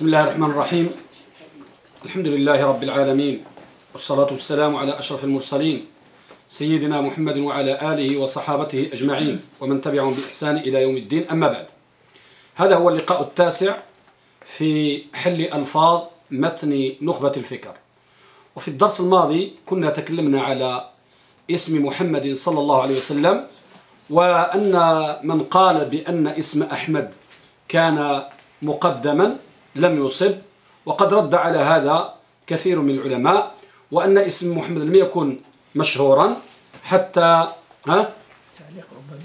بسم الله الرحمن الرحيم. الحمد لله رب العالمين والصلاة والسلام على أشرف المرسلين سيدنا محمد وعلى آله وصحابته أجمعين ومن تبعهم بإحسان إلى يوم الدين. أما بعد هذا هو اللقاء التاسع في حل ألفاظ متن نخبة الفكر. وفي الدرس الماضي كنا تكلمنا على اسم محمد صلى الله عليه وسلم وأن من قال بأن اسم أحمد كان مقدما لم يصب وقد رد على هذا كثير من العلماء وأن اسم محمد لم يكن مشهورا حتى ها؟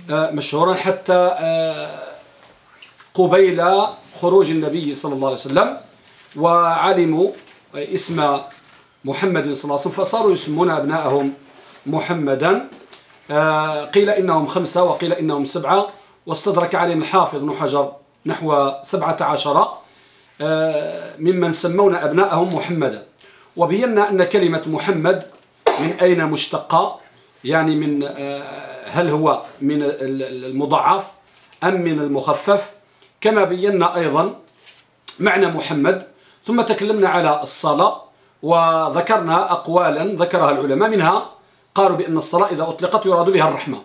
مشهورا حتى قبيل خروج النبي صلى الله عليه وسلم وعلموا اسم محمد صلى الله عليه وسلم فصاروا يسمون أبنائهم محمدا. قيل إنهم خمسة وقيل إنهم سبعة واستدرك عليهم الحافظ بن حجر نحو سبعة عشر. ممن سمون أبنائهم محمدا. وبينا أن كلمة محمد من أين مشتقة؟ يعني من هل هو من المضاعف أم من المخفف؟ كما بينا أيضا معنى محمد. ثم تكلمنا على الصلاة وذكرنا أقوالا ذكرها العلماء منها قالوا بأن الصلاة إذا أطلقت يراد بها الرحمة.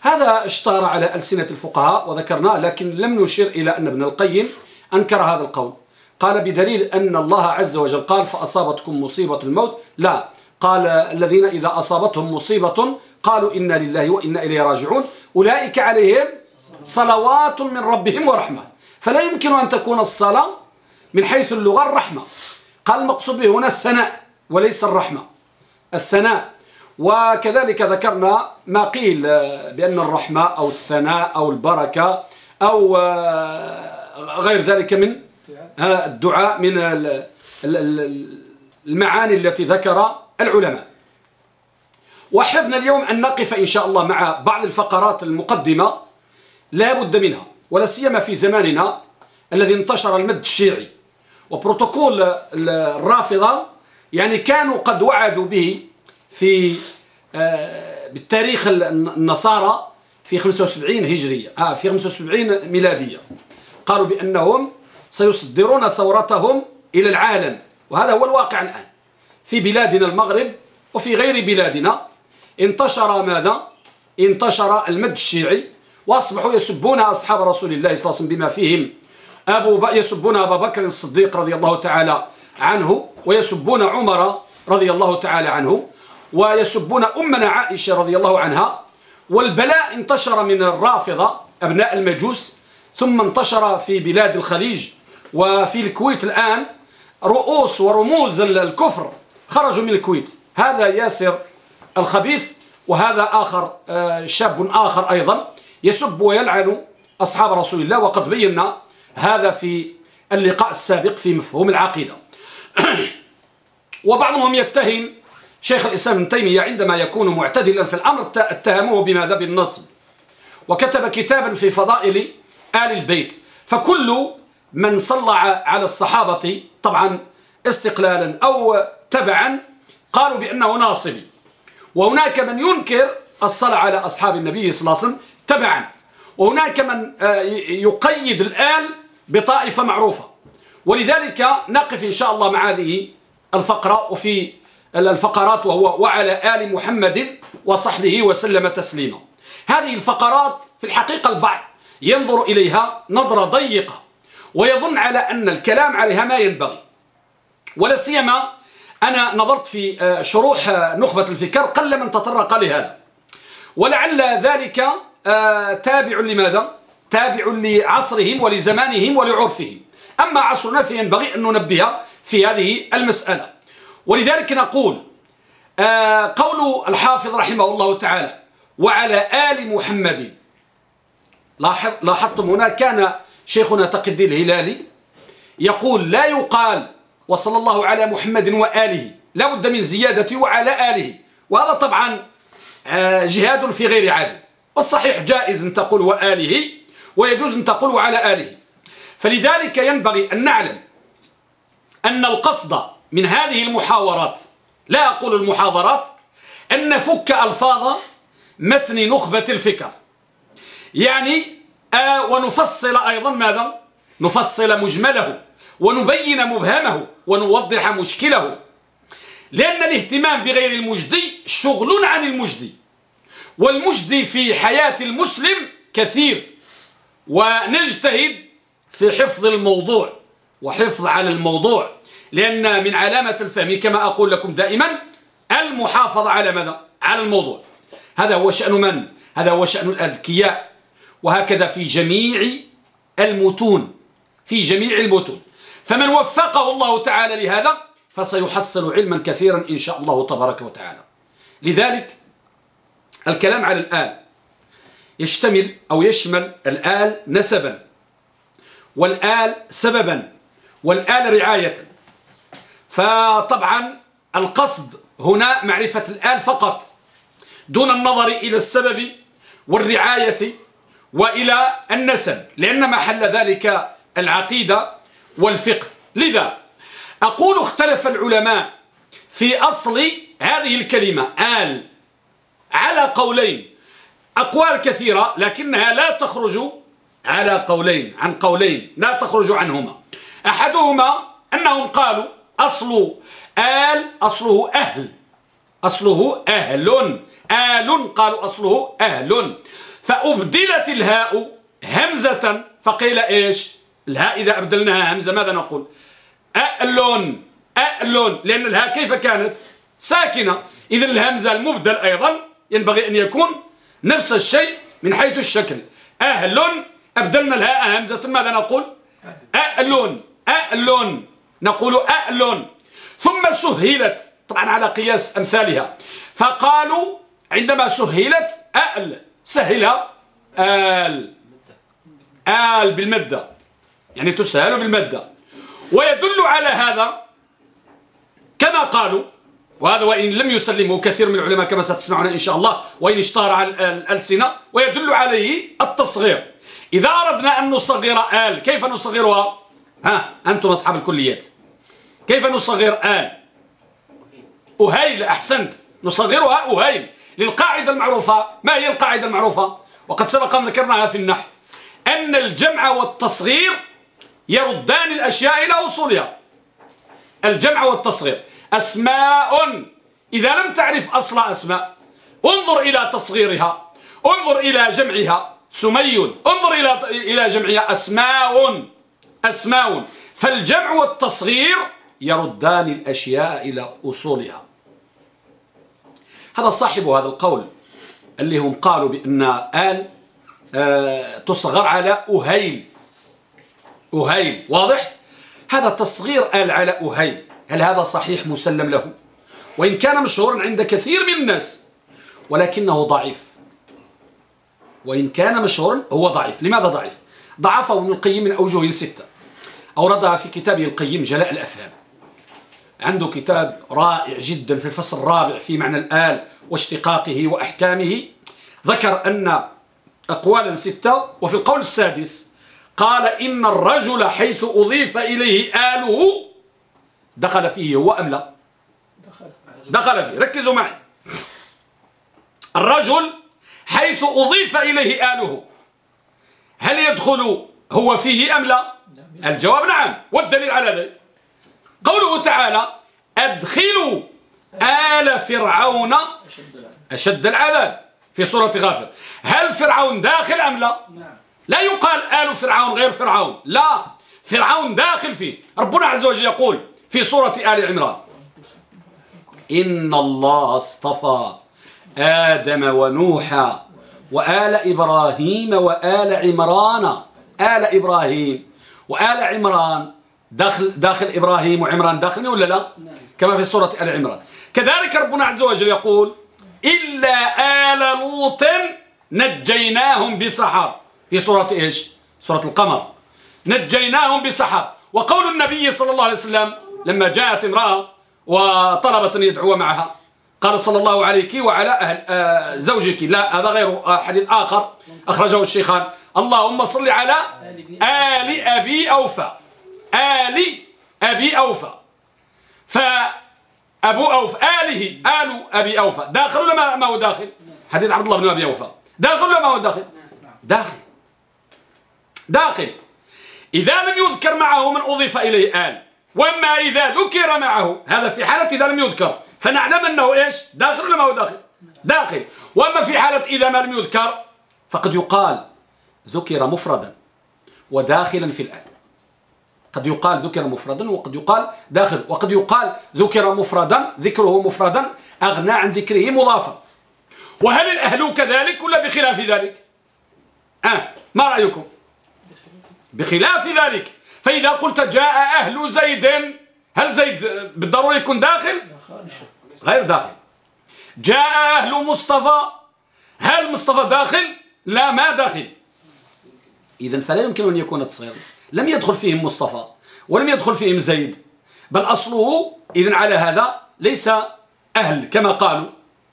هذا اشتهر على ألسنة الفقهاء وذكرناه لكن لم نشير إلى أن ابن القيم أنكر هذا القول. قال بدليل أن الله عز وجل قال فأصابتكم مصيبة الموت. لا. قال الذين إذا أصابتهم مصيبة قالوا إنا لله وإنا إليه راجعون. أولئك عليهم صلوات من ربهم ورحمة. فلا يمكن أن تكون الصلاة من حيث اللغة الرحمة. قال المقصود به هنا الثناء وليس الرحمة. الثناء. وكذلك ذكرنا ما قيل بأن الرحمة أو الثناء أو البركة أو غير ذلك من الدعاء من المعاني التي ذكر العلماء. وأحبنا اليوم أن نقف إن شاء الله مع بعض الفقرات المقدمة لا بد منها ولا سيما في زماننا الذي انتشر المد الشيعي وبروتوكول الرافضة يعني كانوا قد وعدوا به في بالتاريخ النصارى في 75 هجرية آه في 75 ميلادية. قالوا بأنهم سيصدرون ثورتهم إلى العالم. وهذا هو الواقع الآن. في بلادنا المغرب وفي غير بلادنا انتشر ماذا؟ انتشر المد الشيعي وأصبحوا يسبون أصحاب رسول الله صلى الله عليه وسلم بما فيهم. أبو ب... يسبون أبا بكر الصديق رضي الله تعالى عنه ويسبون عمر رضي الله تعالى عنه ويسبون أمنا عائشة رضي الله عنها. والبلاء انتشر من الرافضة أبناء المجوس ثم انتشر في بلاد الخليج وفي الكويت الآن رؤوس ورموز الكفر خرجوا من الكويت. هذا ياسر الخبيث وهذا آخر شاب آخر أيضا يسب ويلعن أصحاب رسول الله. وقد بينا هذا في اللقاء السابق في مفهوم العقيدة. وبعضهم يتهم شيخ الإسلام ابن تيمية عندما يكون معتدلا في الأمر اتهموه بماذا بالنصب وكتب كتابا في فضائل آل البيت. فكل من صلى على الصحابة طبعا استقلالا أو تبعا قالوا بأنه ناصبي. وهناك من ينكر الصلاة على أصحاب النبي صلى الله عليه وسلم تبعا. وهناك من يقيد الآن بطائفة معروفة. ولذلك نقف إن شاء الله مع هذه الفقرة وفي الفقرات وهو وعلى آل محمد وصحبه وسلم تسليما. هذه الفقرات في الحقيقة البعض ينظر إليها نظرة ضيقة. ويظن على أن الكلام عليها ما ينبغي. ولا سيما أنا نظرت في شروح نخبة الفكر قل من تطرق لهذا. ولعل ذلك تابع لماذا؟ تابع لعصرهم ولزمانهم ولعرفهم. أما عصرنا فينبغي أن ننبه في هذه المسألة. ولذلك نقول قول الحافظ رحمه الله تعالى وعلى آل محمد لاحظتم هنا كان شيخنا تقي الدين الهلالي يقول لا يقال وصلى الله على محمد وآله لا بد من زيادة وعلى آله. وهذا طبعا جهاد في غير عادل. والصحيح جائز أن تقول وآله ويجوز أن تقول وعلى آله. فلذلك ينبغي أن نعلم أن القصد من هذه المحاورات لا أقول المحاضرات أن نفك ألفاظ متن نخبة الفكر. يعني آه ونفصل أيضا ماذا؟ نفصل مجمله ونبين مبهمه ونوضح مشكله. لأن الاهتمام بغير المجدي شغل عن المجدي والمجدي في حياة المسلم كثير. ونجتهد في حفظ الموضوع وحفظ على الموضوع. لأن من علامة الفهم كما أقول لكم دائما المحافظة على ماذا؟ على الموضوع. هذا هو شأن من؟ هذا هو شأن الأذكياء. وهكذا في جميع المتون في جميع المتون. فمن وفقه الله تعالى لهذا فسيحصل علما كثيرا إن شاء الله تبارك وتعالى. لذلك الكلام على الآل يشتمل أو يشمل الآل نسبا والآل سببا والآل رعاية. فطبعا القصد هنا معرفة الآل فقط دون النظر إلى السبب والرعاية وإلى النسب لأن محل ذلك العقيدة والفقه. لذا أقول اختلف العلماء في أصل هذه الكلمة آل على قولين. أقوال كثيرة لكنها لا تخرج على قولين عن قولين لا تخرج عنهما. أحدهما أنهم قالوا أصل آل أصله أهل. أصله أهل. آل قالوا أصله أهل. فأبدلت الهاء همزة فقيل إيش؟ الهاء إذا أبدلناها همزة ماذا نقول؟ أألون أألون لأن الهاء كيف كانت؟ ساكنة. إذا الهمزة المبدل أيضا ينبغي أن يكون نفس الشيء من حيث الشكل. أهل أبدلنا الهاء همزة ماذا نقول؟ أألون أألون نقول أألون ثم سهلت طبعا على قياس أمثالها. فقالوا عندما سهلت أأل سهل آل. آل بالمدة. يعني تسهل بالمدة. ويدل على هذا كما قالوا وهذا وإن لم يسلمه كثير من العلماء كما ستسمعون إن شاء الله وإن اشتهر على الألسنة ويدل عليه التصغير. إذا أردنا أن نصغر آل كيف نصغرها؟ ها أنتم أصحاب الكليات. كيف نصغر آل؟ أهيل أحسنت. نصغرها أهيل. للقاعدة المعروفة. ما هي القاعدة المعروفة؟ وقد سبق أن ذكرناها في النحو. أن الجمع والتصغير يردان الأشياء إلى أصولها. الجمع والتصغير. أسماء. إذا لم تعرف أصل أسماء انظر إلى تصغيرها. انظر إلى جمعها. سمي. انظر إلى إلى جمعها. أسماء. أسماء. فالجمع والتصغير يردان الأشياء إلى أصولها. هذا صاحب هذا القول اللي هم قالوا بأن آل آه تصغر على أهيل. أهيل واضح؟ هذا تصغير آل على أهيل. هل هذا صحيح مسلم له؟ وإن كان مشهورا عند كثير من الناس ولكنه ضعيف. وإن كان مشهورا هو ضعيف. لماذا ضعيف؟ ضعفه ابن القيم من أوجه ستة. أوردها في كتابه القيم جلاء الأفهام. عنده كتاب رائع جدا في الفصل الرابع في معنى الآل واشتقاقه وأحكامه ذكر أن أقوالا ستة وفي القول السادس قال إن الرجل حيث أضيف إليه آله دخل فيه هو أم لا؟ دخل فيه. ركزوا معي. الرجل حيث أضيف إليه آله هل يدخل هو فيه أم لا؟ الجواب نعم والدليل على ذلك. قوله تعالى أدخلوا آل فرعون أشد العذاب في سورة غافر. هل فرعون داخل أم لا؟ لا يقال آل فرعون غير فرعون. لا. فرعون داخل فيه. ربنا عز وجل يقول في سورة آل عمران إن الله اصطفى آدم ونوحا وآل إبراهيم وآل عمران. آل إبراهيم وآل عمران داخل, داخل إبراهيم وعمران داخل ولا لا؟ كما في سورة آل عمران. كذلك ربنا عز وجل يقول إلا آل لوط نجيناهم بسحر في سورة إيش؟ سورة القمر. نجيناهم بسحر وقول النبي صلى الله عليه وسلم لما جاءت امرأة وطلبت أن يدعو معها قال صلى الله عليك وعلى أهل آه زوجك. لا هذا غير حديث آخر. أخرجه الشيخان. اللهم صل على آل أبي أوفى. آل أبي أوفى. فأبو أوفى آله آل أبي أوفى. داخل ولا ما هو داخل؟ حديث عبد الله بن أبي أوفى. داخل ولا ما هو داخل؟ داخل. داخل. إذا لم يذكر معه من أضيف إليه آل. وأما إذا ذكر معه هذا في حالة إذا لم يذكر. فنعلم أنه إيش؟ داخل ولا ما هو داخل؟ داخل. وأما في حالة إذا ما لم يذكر فقد يقال ذكر مفردا وداخلا في الآل. قد يقال ذكر مفردا وقد يقال داخل وقد يقال ذكر مفردا ذكره مفردا أغنى عن ذكره مضافا. وهل الأهل كذلك ولا بخلاف ذلك؟ آه ما رأيكم؟ بخلاف ذلك. فإذا قلت جاء أهل زيد هل زيد بالضرورة يكون داخل؟ غير داخل. جاء أهل مصطفى هل مصطفى داخل؟ لا ما داخل. إذا فلا يمكن أن يكون تصغير لم يدخل فيهم مصطفى ولم يدخل فيهم زيد. بل أصله إذا على هذا ليس أهل كما قالوا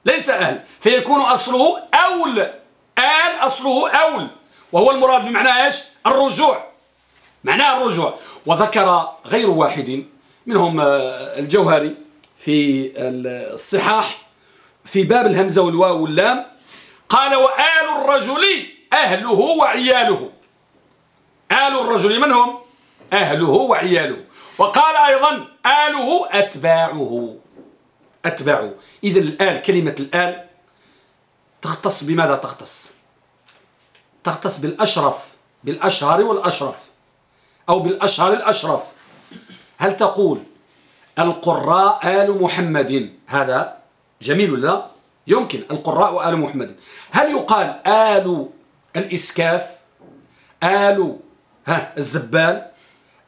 ليس أهل فيكون أصله أول آل أصله أول. وهو المراد بمعنى إيش؟ الرجوع. معناه الرجوع. وذكر غير واحد منهم آه، الجوهري في الصحاح في باب الهمزة والواو واللام قال وآل الرجل أهله وعياله. آل الرجل من هم؟ أهله وعياله. وقال أيضا آله أتباعه. أتباعه. إذا الآل كلمة الآل تختص بماذا تختص؟ تختص بالأشرف بالأشهر والأشرف أو بالأشهر الأشرف. هل تقول القراء آل محمد؟ هذا جميل لا؟ يمكن. القراء آل محمد. هل يقال آل الإسكاف؟ آل ها الزبال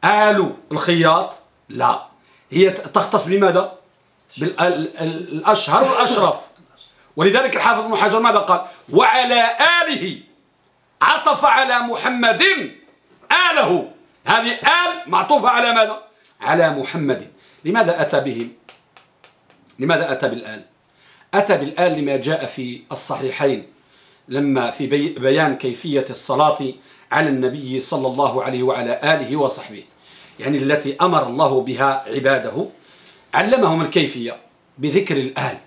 آل الخياط؟ لا. هي تختص بماذا؟ بالأشهر والأشرف. ولذلك الحافظ ابن حجر ماذا قال؟ وعلى آله عطف على محمد آله. هذه آل معطوفة على ماذا؟ على محمد. لماذا أتى به لماذا أتى بالآل؟ أتى بالآل لما جاء في الصحيحين لما في بيان كيفية الصلاة على النبي صلى الله عليه وعلى آله وصحبه يعني التي أمر الله بها عباده علمهم الكيفية بذكر الآل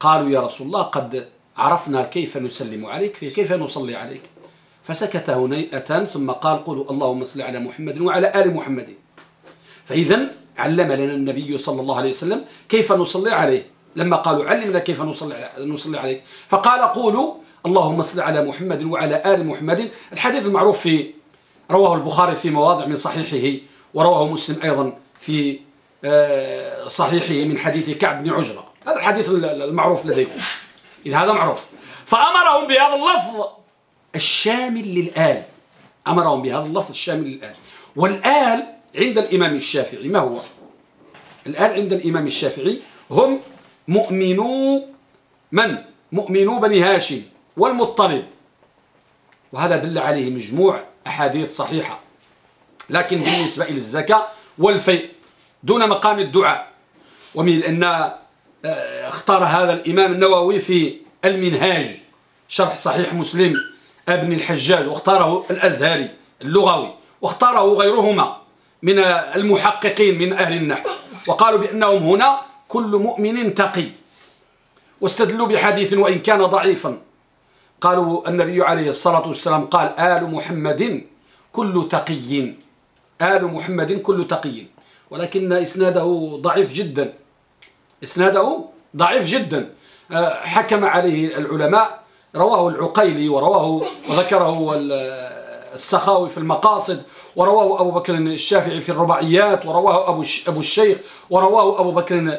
قالوا يا رسول الله قد عرفنا كيف نسلم عليك كيف نصلي عليك. فسكت هنيئة ثم قال قولوا اللهم صل على محمد وعلى آل محمد. فإذا علم لنا النبي صلى الله عليه وسلم كيف نصلي عليه. لما قالوا علمنا كيف نصلي, نصلي عليك. فقال قولوا اللهم صل على محمد وعلى آل محمد. الحديث المعروف في رواه البخاري في مواضع من صحيحه ورواه مسلم أيضا في آه، صحيحه من حديث كعب بن عجرة. هذا الحديث المعروف لديكم. إذا هذا معروف. فأمرهم بهذا اللفظ الشامل للآل. أمرهم بهذا اللفظ الشامل للآل. والآل عند الإمام الشافعي ما هو؟ الآل عند الإمام الشافعي هم مؤمنو من؟ مؤمنو بني هاشم. والمطلب وهذا دل عليه مجموع أحاديث صحيحة. لكن بالنسبة إلى الزكاة والفيء دون مقام الدعاء. ومن أن آه، اختار هذا الإمام النووي في المنهاج شرح صحيح مسلم ابن الحجاج واختاره الأزهري اللغوي واختاره غيرهما من المحققين من أهل النحو. وقالوا بأنهم هنا كل مؤمن تقي. واستدلوا بحديث وإن كان ضعيفا. قالوا النبي عليه الصلاة والسلام قال آل محمد كل تقي. آل محمد كل تقي. ولكن إسناده ضعيف جدا. إسناده ضعيف جدا. آه، حكم عليه العلماء رواه العقيلي ورواه وذكره السخاوي في المقاصد ورواه أبو بكر الشافعي في الرباعيات ورواه أبو أبو الشيخ ورواه أبو بكر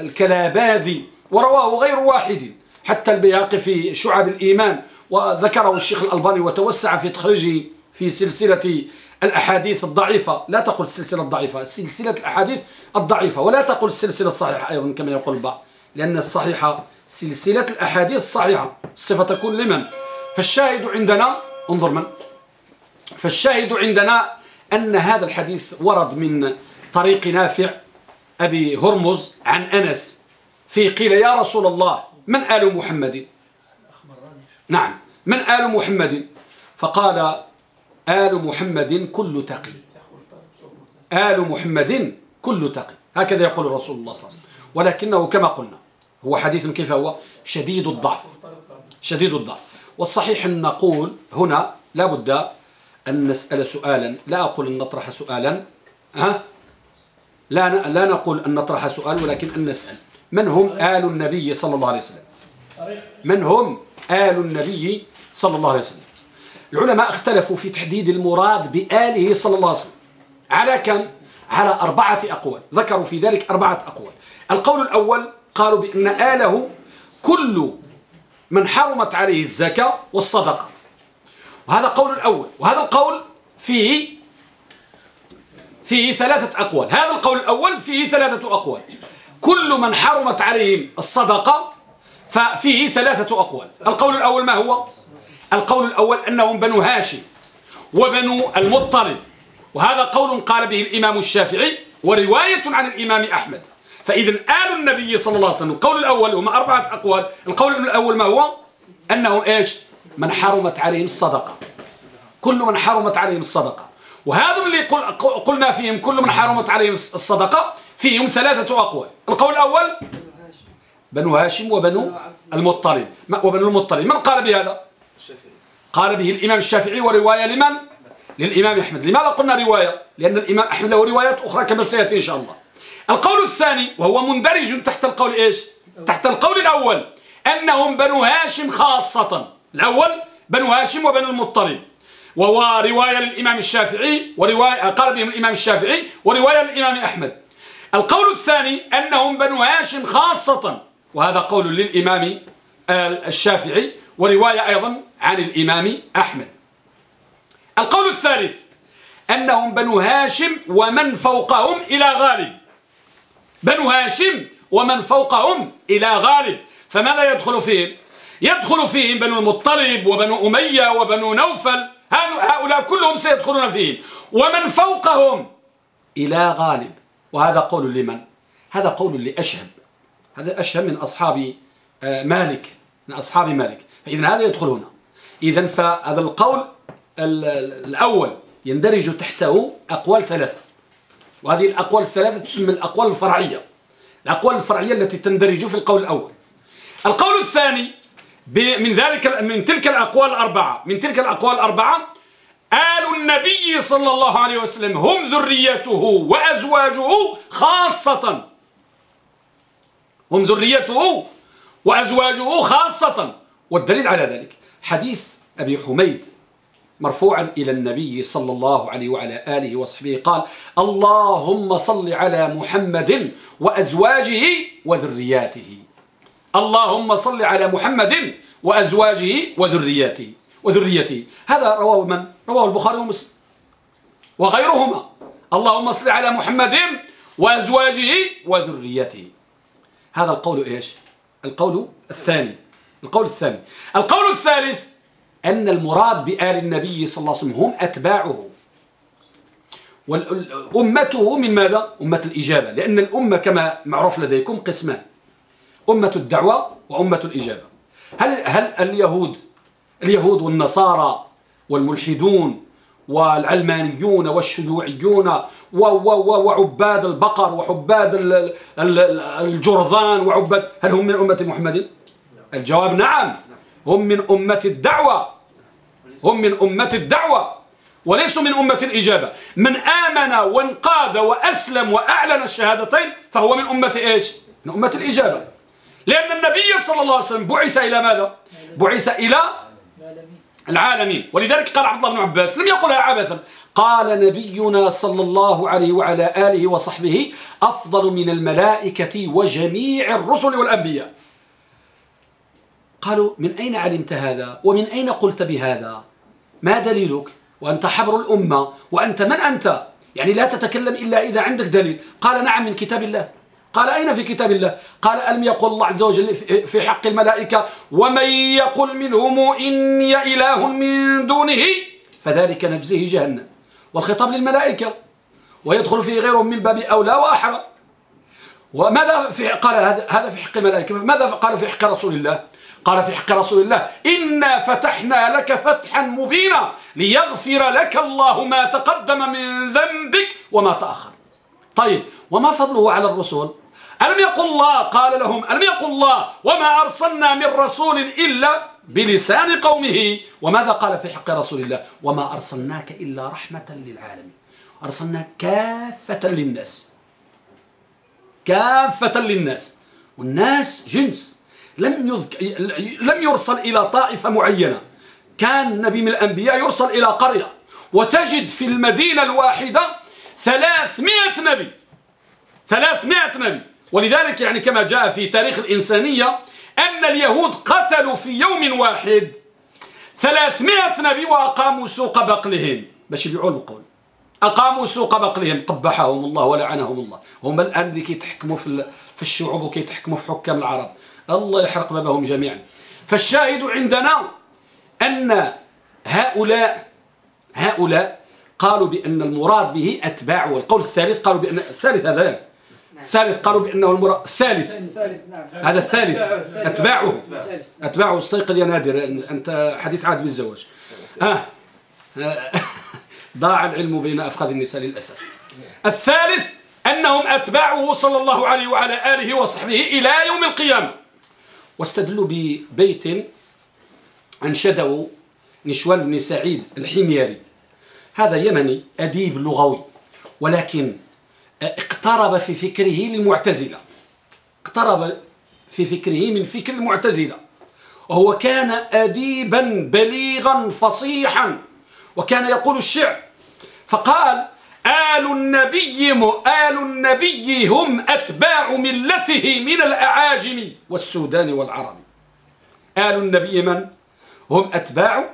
الكلاباذي ورواه غير واحد. حتى البياقي في شعب الإيمان. وذكره الشيخ الألباني وتوسع في تخريجه في سلسلة الأحاديث الضعيفة. لا تقل السلسلة الضعيفة سلسلة الأحاديث الضعيفة. ولا تقل السلسلة الصحيحة أيضا كما يقول البعض لأن الصحيحة سلسلة الأحاديث الصحيحة الصفة تكون لمن فالشاهد عندنا انظر من؟ فالشاهد عندنا أن هذا الحديث ورد من طريق نافع أبي هرمز عن أنس في قيل يا رسول الله من آل محمد؟ نعم. من آل محمد؟ فقال آل محمد كل تقي. آل محمد كل تقي. هكذا يقول رسول الله صلى الله عليه وسلم. ولكنه كما قلنا هو حديث كيف هو؟ شديد الضعف. شديد الضعف. والصحيح أن نقول هنا لابد أن نسأل سؤالا. لا أقول أن نطرح سؤالا. ها؟ لا لا نقول أن نطرح سؤال ولكن أن نسأل. من هم آل النبي صلى الله عليه وسلم؟ من هم آل النبي صلى الله عليه وسلم؟ العلماء اختلفوا في تحديد المراد بآله صلى الله عليه وسلم. على كم؟ على أربعة أقوال. ذكروا في ذلك أربعة أقوال. القول الأول قالوا بأن آله كل من حرمت عليه الزكاة والصدقة. وهذا قول الأول. وهذا القول فيه فيه ثلاثة أقوال. هذا القول الأول فيه ثلاثة أقوال. كل من حرمت عليهم الصدقة ففيه ثلاثة أقوال. القول الأول ما هو؟ القول الأول أنهم بنو هاشم وبنو المطلب. وهذا قول قال به الإمام الشافعي ورواية عن الإمام أحمد. فإذا آل النبي صلى الله عليه وسلم القول الأول هما أربعة أقوال. القول الأول ما هو؟ أنه إيش؟ من حرمت عليهم الصدقة. كل من حرمت عليهم الصدقة. وهذا اللي قل قلنا فيهم كل من حرمت عليهم الصدقة فيهم ثلاثة أقوال. القول الأول بنو هاشم وبنو المطلب. وبنو المطلب؟ من قال بهذا؟ قال به الإمام الشافعي ورواية لمن؟ للإمام أحمد. لماذا قلنا رواية؟ لأن الإمام أحمد له روايات أخرى كما سيأتي إن شاء الله. القول الثاني وهو مندرج تحت القول إيش؟ تحت القول الأول أنهم بنو هاشم خاصة. الأول بنو هاشم وبنو المطلب. وهو رواية للإمام الشافعي ورواية قال بهم الإمام الشافعي ورواية للإمام أحمد. القول الثاني أنهم بنو هاشم خاصة وهذا قول للإمام الشافعي ورواية أيضا عن الإمام أحمد. القول الثالث أنهم بنو هاشم ومن فوقهم إلى غالب بنو هاشم ومن فوقهم إلى غالب فماذا يدخل فيهم؟ يدخل فيهم بنو المطلب وبنو أمية وبنو نوفل. هؤلاء كلهم سيدخلون فيهم. ومن فوقهم إلى غالب وهذا قول لمن؟ هذا قول لأشهب. هذا أشهب من أصحاب آه، مالك من أصحاب مالك. فإذا هذا يدخل هنا. إذا فهذا القول الأول يندرج تحته أقوال ثلاثة. وهذه الأقوال الثلاثة تسمى الأقوال الفرعية. الأقوال الفرعية التي تندرج في القول الأول. القول الثاني من ذلك من تلك الأقوال الأربعة. من تلك الأقوال الأربعة آل النبي صلى الله عليه وسلم هم ذريته وأزواجه خاصة. هم ذريته وأزواجه خاصة. والدليل على ذلك حديث أبي حميد مرفوعا إلى النبي صلى الله عليه وعلى آله وصحبه قال اللهم صل على محمد وأزواجه وذرياته. اللهم صل على محمد وأزواجه وذرياته. وذريته هذا رواه من؟ رواه البخاري ومسلم. وغيرهما. اللهم صل على محمد وأزواجه وذريته. هذا القول إيش؟ القول الثاني. القول الثاني. القول الثالث. أن المراد بآل النبي صلى الله عليه وسلم هم أتباعه. وأمته من ماذا؟ أمة الإجابة. لأن الأمة كما معروف لديكم قسمان. أمة الدعوة وأمة الإجابة. هل, هل اليهود اليهود والنصارى والملحدون والعلمانيون والشيوعيون وعباد البقر وعباد الجرذان وعباد هل هم من أمة محمد؟ الجواب نعم. هم من أمة الدعوة. هم من أمة الدعوة. وليسوا من أمة الإجابة. من آمن وانقاد وأسلم وأعلن الشهادتين فهو من أمة إيش؟ من أمة الإجابة. لأن النبي صلى الله عليه وسلم بعث إلى ماذا؟ بعث إلى العالمين. ولذلك قال عبد الله بن عباس لم يقلها عبثا. قال نبينا صلى الله عليه وعلى آله وصحبه أفضل من الملائكة وجميع الرسل والأنبياء. قالوا من أين علمت هذا؟ ومن أين قلت بهذا؟ ما دليلك؟ وأنت حبر الأمة وأنت من أنت؟ يعني لا تتكلم إلا إذا عندك دليل. قال نعم من كتاب الله. قال أين في كتاب الله؟ قال ألم يقل الله عز وجل في حق الملائكة ومن يقل منهم إني إله من دونه؟ فذلك نجزيه جهنم. والخطاب للملائكة ويدخل فيه غيرهم من باب أولى وأحرى. وماذا في قال هذا في حق الملائكة. ماذا قال في حق رسول الله؟ قال في حق رسول الله إنا فتحنا لك فتحا مبينا ليغفر لك الله ما تقدم من ذنبك وما تأخر. طيب وما فضله على الرسول؟ ألم يقل الله؟ قال لهم ألم يقل الله؟ وما أرسلنا من رسول إلا بلسان قومه. وماذا قال في حق رسول الله؟ وما أرسلناك إلا رحمة للعالمين. أرسلناك كافة للناس. كافة للناس. والناس جنس. لم يذك... لم يرسل إلى طائفة معينة. كان نبي من الأنبياء يرسل إلى قرية. وتجد في المدينة الواحدة ثلاثمائة نبي. ثلاثمائة نبي. ولذلك يعني كما جاء في تاريخ الإنسانية أن اليهود قتلوا في يوم واحد ثلاثمائة نبي وأقاموا سوق بقلهم. باش يبيعوا البقول أقاموا سوق بقلهم قبحهم الله ولعنهم الله. هم الآن اللي كيتحكموا في في الشعوب وكيتحكموا في حكام العرب. الله يحرق بابهم جميعا. فالشاهد عندنا أن هؤلاء هؤلاء قالوا بأن المراد به أتباعه والقول الثالث قالوا بأن الثالث هذا الثالث قالوا بأنه المراد الثالث هذا الثالث. أتباعه. أتباعه استيقظ يا نادر أنت حديث عهد بالزواج. ها ضاع العلم بين أفخاذ النساء للأسف. الثالث أنهم أتباعه صلى الله عليه وعلى آله وصحبه إلى يوم القيامة. واستدلوا ببيت أنشده نشوان بن سعيد الحميري. هذا يمني أديب لغوي ولكن اقترب في فكره للمعتزلة. اقترب في فكره من فكر المعتزلة. وهو كان أديبا بليغا فصيحا. وكان يقول الشعر فقال آل النبي آل النبي هم أتباع ملته من الأعاجم والسودان والعرب. آل النبي من؟ هم أتباع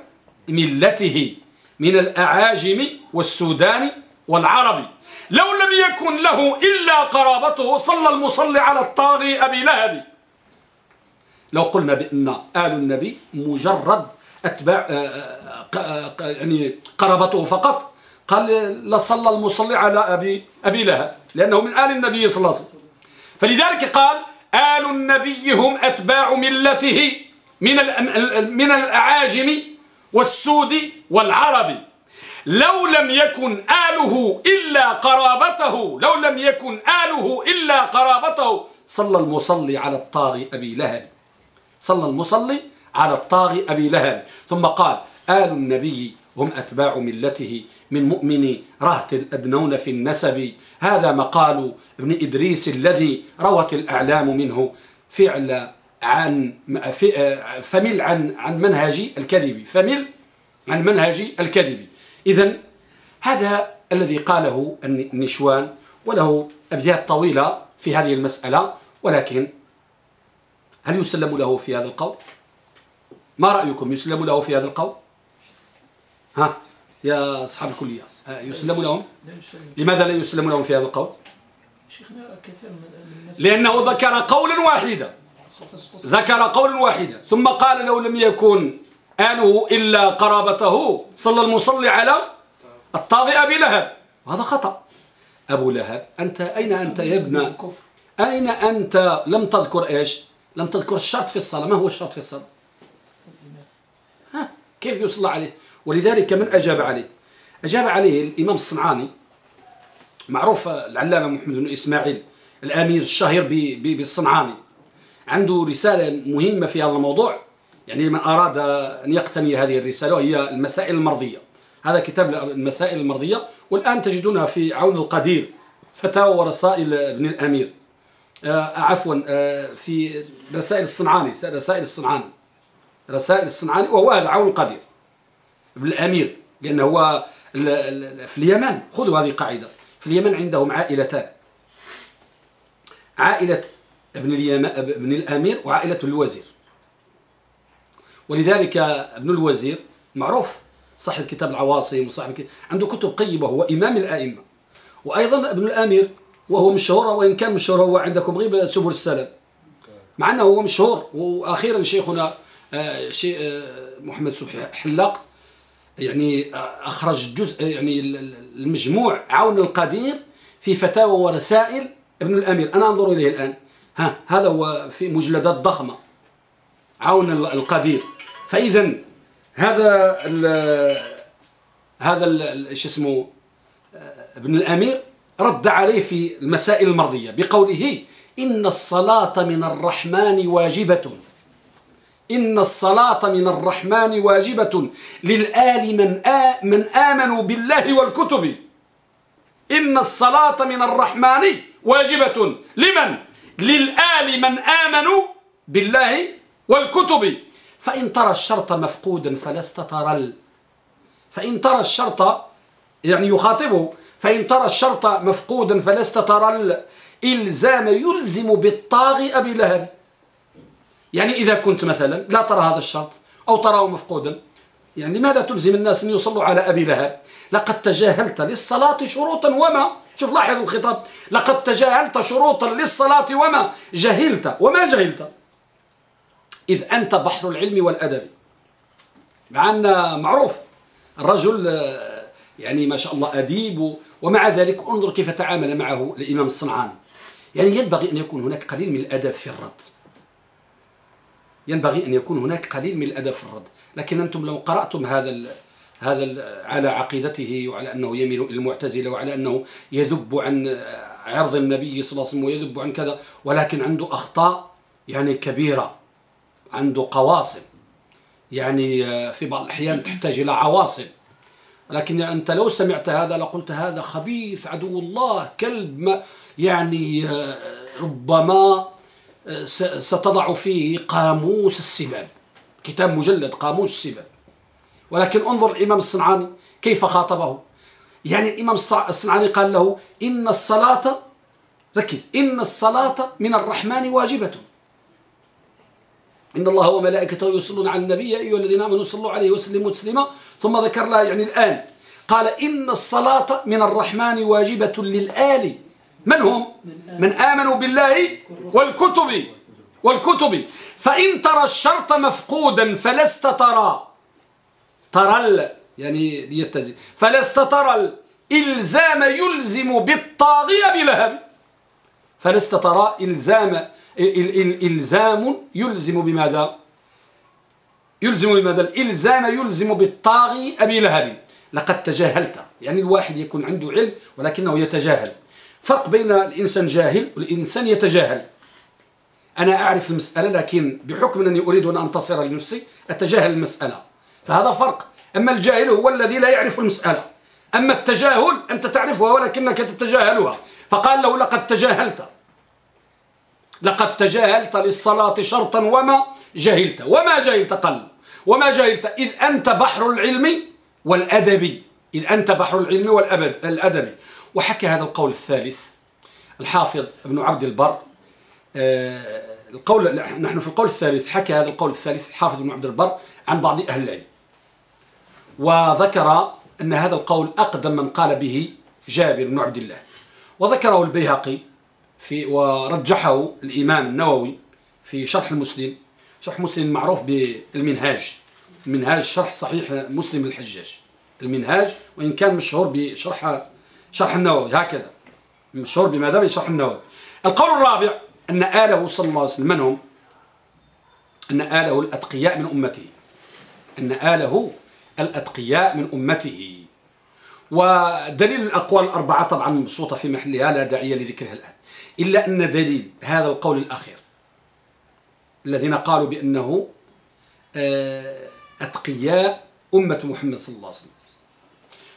ملته من الأعاجم والسودان والعرب. لو لم يكن له إلا قرابته صلى المصلي على الطاغي أبي لهب. لو قلنا بأن آل النبي مجرد أتباع آه، آه، آه، يعني قرابته فقط قال لصلى المصلي على أبي, أبي لهب لأنه من آل النبي صلى الله عليه وسلم. فلذلك قال آل النبي هم أتباع ملته من من الأعاجم والسود والعرب. لو لم يكن آله إلا قرابته لو لم يكن آله إلا قرابته صلى المصلي على الطاغي أبي لهب. صلى المصلي على الطاغي أبي لهب. ثم قال آل النبي هم أتباع ملته من مؤمن رهت الأدنون في النسب. هذا مقال ابن إدريس الذي روت الأعلام منه. فعل عن فمل عن عن منهج الكذب. فمل عن منهج الكذب. إذا هذا الذي قاله النشوان وله أبيات طويلة في هذه المسألة ولكن هل يسلم له في هذا القول؟ ما رأيكم يسلم له في هذا القول؟ ها يا أصحاب الكلية يسلم لهم؟ لماذا لا يسلم لهم في هذا القول؟ لأنه ذكر قولا واحدا. ذكر قولا واحدا ثم قال لو لم يكن آله إلا قرابته صلى المصلي على الطاغي أبي لهب. وهذا خطأ. أبو لهب أنت أين أنت يا ابن؟ أين أنت؟ لم تذكر إيش؟ لم تذكر الشرط في الصلاة. ما هو الشرط في الصلاة؟ ها؟ كيف يصلى عليه؟ ولذلك من أجاب عليه؟ أجاب عليه الإمام الصنعاني معروف العلامة محمد بن إسماعيل الأمير الشهير بالصنعاني. عنده رسالة مهمة في هذا الموضوع. يعني من أراد أن يقتني هذه الرسالة وهي المسائل المرضية. هذا كتاب المسائل المرضية والآن تجدونها في عون القدير فتاوى ورسائل ابن الأمير. آه عفوا آه في رسائل الصنعاني رسائل الصنعاني. رسائل الصنعاني وهو هذا عون القدير. ابن الأمير لأنه هو في اليمن. خذوا هذه قاعدة في اليمن عندهم عائلتان. عائلة ابن, ابن الأمير وعائلة الوزير. ولذلك ابن الوزير معروف صاحب كتاب العواصم وصاحب كتاب عنده كتب قيمة هو إمام الآئمة. وأيضا ابن الأمير وهو مشهور وإن كان مشهور هو عندكم غيب سبل السلام. مع أنه هو مشهور وأخيرا شيخنا آه، شيء آه، محمد صبحي حلاق. يعني آه، أخرج جزء يعني المجموع عون القدير في فتاوى ورسائل ابن الأمير. أنا أنظر إليه الآن. ها هذا هو في مجلدات ضخمة. عون القدير. فإذا هذا ال هذا إيش اسمه ابن الأمير رد عليه في المسائل المرضية بقوله إن الصلاة من الرحمن واجبة. إن الصلاة من الرحمن واجبة للآل من, آ من آمنوا بالله والكتب. إن الصلاة من الرحمن واجبة. لمن؟ للآل من آمنوا بالله والكتب. فإن ترى الشرط مفقودا فلست ترى فإن ترى الشرط يعني يخاطبه فإن ترى الشرط مفقودا فلست ترى الإلزام يلزم بالطاغي أبي لهب. يعني إذا كنت مثلا لا ترى هذا الشرط أو تراه مفقودا يعني لماذا تلزم الناس أن يصلوا على أبي لهب؟ لقد تجاهلت للصلاة شروطا وما؟ شوف لاحظ الخطاب. لقد تجاهلت شروطا للصلاة وما؟ جهلت. وما جهلت؟ إذ أنت بحر العلم والأدب. مع أن معروف الرجل يعني ما شاء الله أديب ومع ذلك انظر كيف تعامل معه الإمام الصنعاني. يعني ينبغي أن يكون هناك قليل من الأدب في الرد. ينبغي أن يكون هناك قليل من الأدب في الرد. لكن أنتم لو قرأتم هذا هذا على عقيدته وعلى أنه يميل إلى المعتزلة وعلى أنه يذب عن عرض النبي صلى الله عليه وسلم ويذب عن كذا ولكن عنده أخطاء يعني كبيرة. عنده قواصم يعني في بعض الأحيان تحتاج إلى عواصم لكن أنت لو سمعت هذا لقلت هذا خبيث عدو الله كلب ما يعني ربما ستضع فيه قاموس السباب كتاب مجلد قاموس السباب ولكن انظر الإمام الصنعاني كيف خاطبه. يعني الإمام الصنعاني قال له إن الصلاة ركز إن الصلاة من الرحمن واجبة. إن الله وملائكته يصلون على النبي يا أيها الذين آمنوا صلوا عليه وسلموا تسليما. ثم ذكر لها يعني الآن قال إن الصلاة من الرحمن واجبة للآل. من هم؟ من آمنوا بالله والكتب والكتب. فإن ترى الشرط مفقودا فلست ترى. ترى يعني ليتزي فلست ترى الإلزام يلزم بالطاغية بلهب. فلست ترى إلزام الإلزام يلزم بماذا؟ يلزم بماذا؟ الإلزام يلزم بالطاغي أبي لهب. لقد تجاهلت. يعني الواحد يكون عنده علم ولكنه يتجاهل. فرق بين الإنسان جاهل والإنسان يتجاهل. أنا أعرف المسألة لكن بحكم أنني أريد أن أنتصر لنفسي أتجاهل المسألة. فهذا فرق. أما الجاهل هو الذي لا يعرف المسألة. أما التجاهل أنت تعرفها ولكنك تتجاهلها. فقال له لقد تجاهلت. لقد تجاهلت للصلاة شرطا وما جهلت. وما جهلت قل وما جهلت إذ أنت بحر العلم والأدب. إذ أنت بحر العلم والأدب وحكى هذا القول الثالث الحافظ ابن عبد البر. آه، القول نحن في القول الثالث. حكى هذا القول الثالث الحافظ ابن عبد البر عن بعض أهل العلم. وذكر أن هذا القول أقدم من قال به جابر بن عبد الله. وذكره البيهقي في ورجحه الإمام النووي في شرح المسلم. شرح مسلم معروف بالمنهاج. المنهاج شرح صحيح مسلم الحجاج. المنهاج وإن كان مشهور بشرح شرح النووي. هكذا. مشهور بماذا بشرح النووي. القول الرابع أن آله صلى الله عليه وسلم من هم؟ أن آله الأتقياء من أمته. أن آله الأتقياء من أمته. ودليل الأقوال الأربعة طبعا مبسوطة في محلها لا داعي لذكرها الآن. إلا أن دليل هذا القول الأخير الذين قالوا بأنه آه، أتقياء أمة محمد صلى الله عليه وسلم.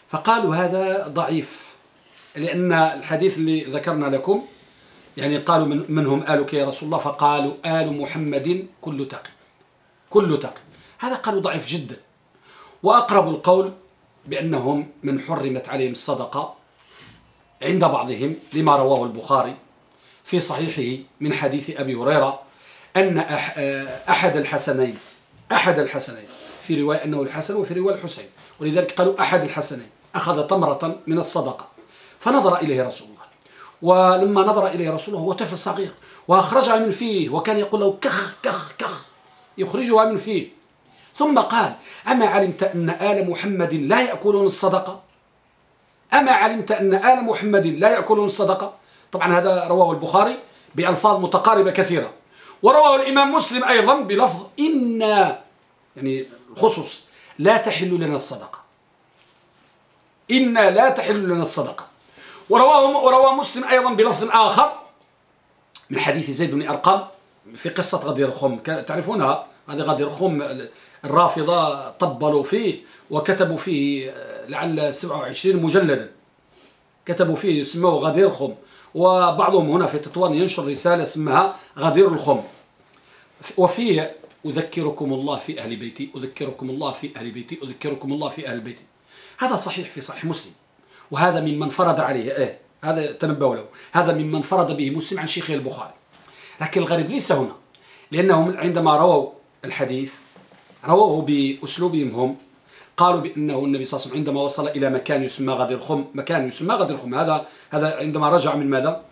فقالوا هذا ضعيف لأن الحديث اللي ذكرنا لكم يعني قالوا من, من هم آلك يا رسول الله فقالوا آل محمد كل تقي كل تقي. هذا قالوا ضعيف جدا. وأقرب القول بأنهم من حرمت عليهم الصدقة عند بعضهم لما رواه البخاري في صحيحه من حديث أبي هريرة أن أحد الحسنين أحد الحسنين في رواية أنه الحسن وفي رواية الحسين ولذلك قالوا أحد الحسنين أخذ تمرة من الصدقة. فنظر إليه رسول الله ولما نظر إليه رسول الله هو طفل صغير وأخرجها من فيه وكان يقول له كخ كخ كخ يخرجها من فيه. ثم قال أما علمت أن آل محمد لا يأكلون الصدقة؟ أما علمت أن آل محمد لا يأكلون الصدقة؟ طبعا هذا رواه البخاري بألفاظ متقاربة كثيرة. ورواه الإمام مسلم أيضا بلفظ إن يعني الخصوص لا تحل لنا الصدقة. إن لا تحل لنا الصدقة. ورواه وروى مسلم أيضا بلفظ آخر من حديث زيد بن أرقم في قصة غدير الخم تعرفونها؟ هذا غادر خم الرافضة طبلوا فيه وكتبوا فيه لعل 27 مجلدا. كتبوا فيه يسموه غدير خم وبعضهم هنا في تطوان ينشر رسالة اسمها غدير الخم. وفيه أذكركم الله في أهل بيتي أذكركم الله في أهل بيتي أذكركم الله في أهل بيتي. هذا صحيح في صحيح مسلم. وهذا ممن فرض عليه إيه هذا تنبهوا له. هذا ممن فرض به مسلم عن شيخه البخاري. لكن الغريب ليس هنا لأنهم عندما رووا الحديث رووه بأسلوبهم هم. قالوا بأنه النبي صلى الله عليه وسلم عندما وصل إلى مكان يسمى غد الخم مكان يسمى غد الخم هذا هذا عندما رجع من ماذا؟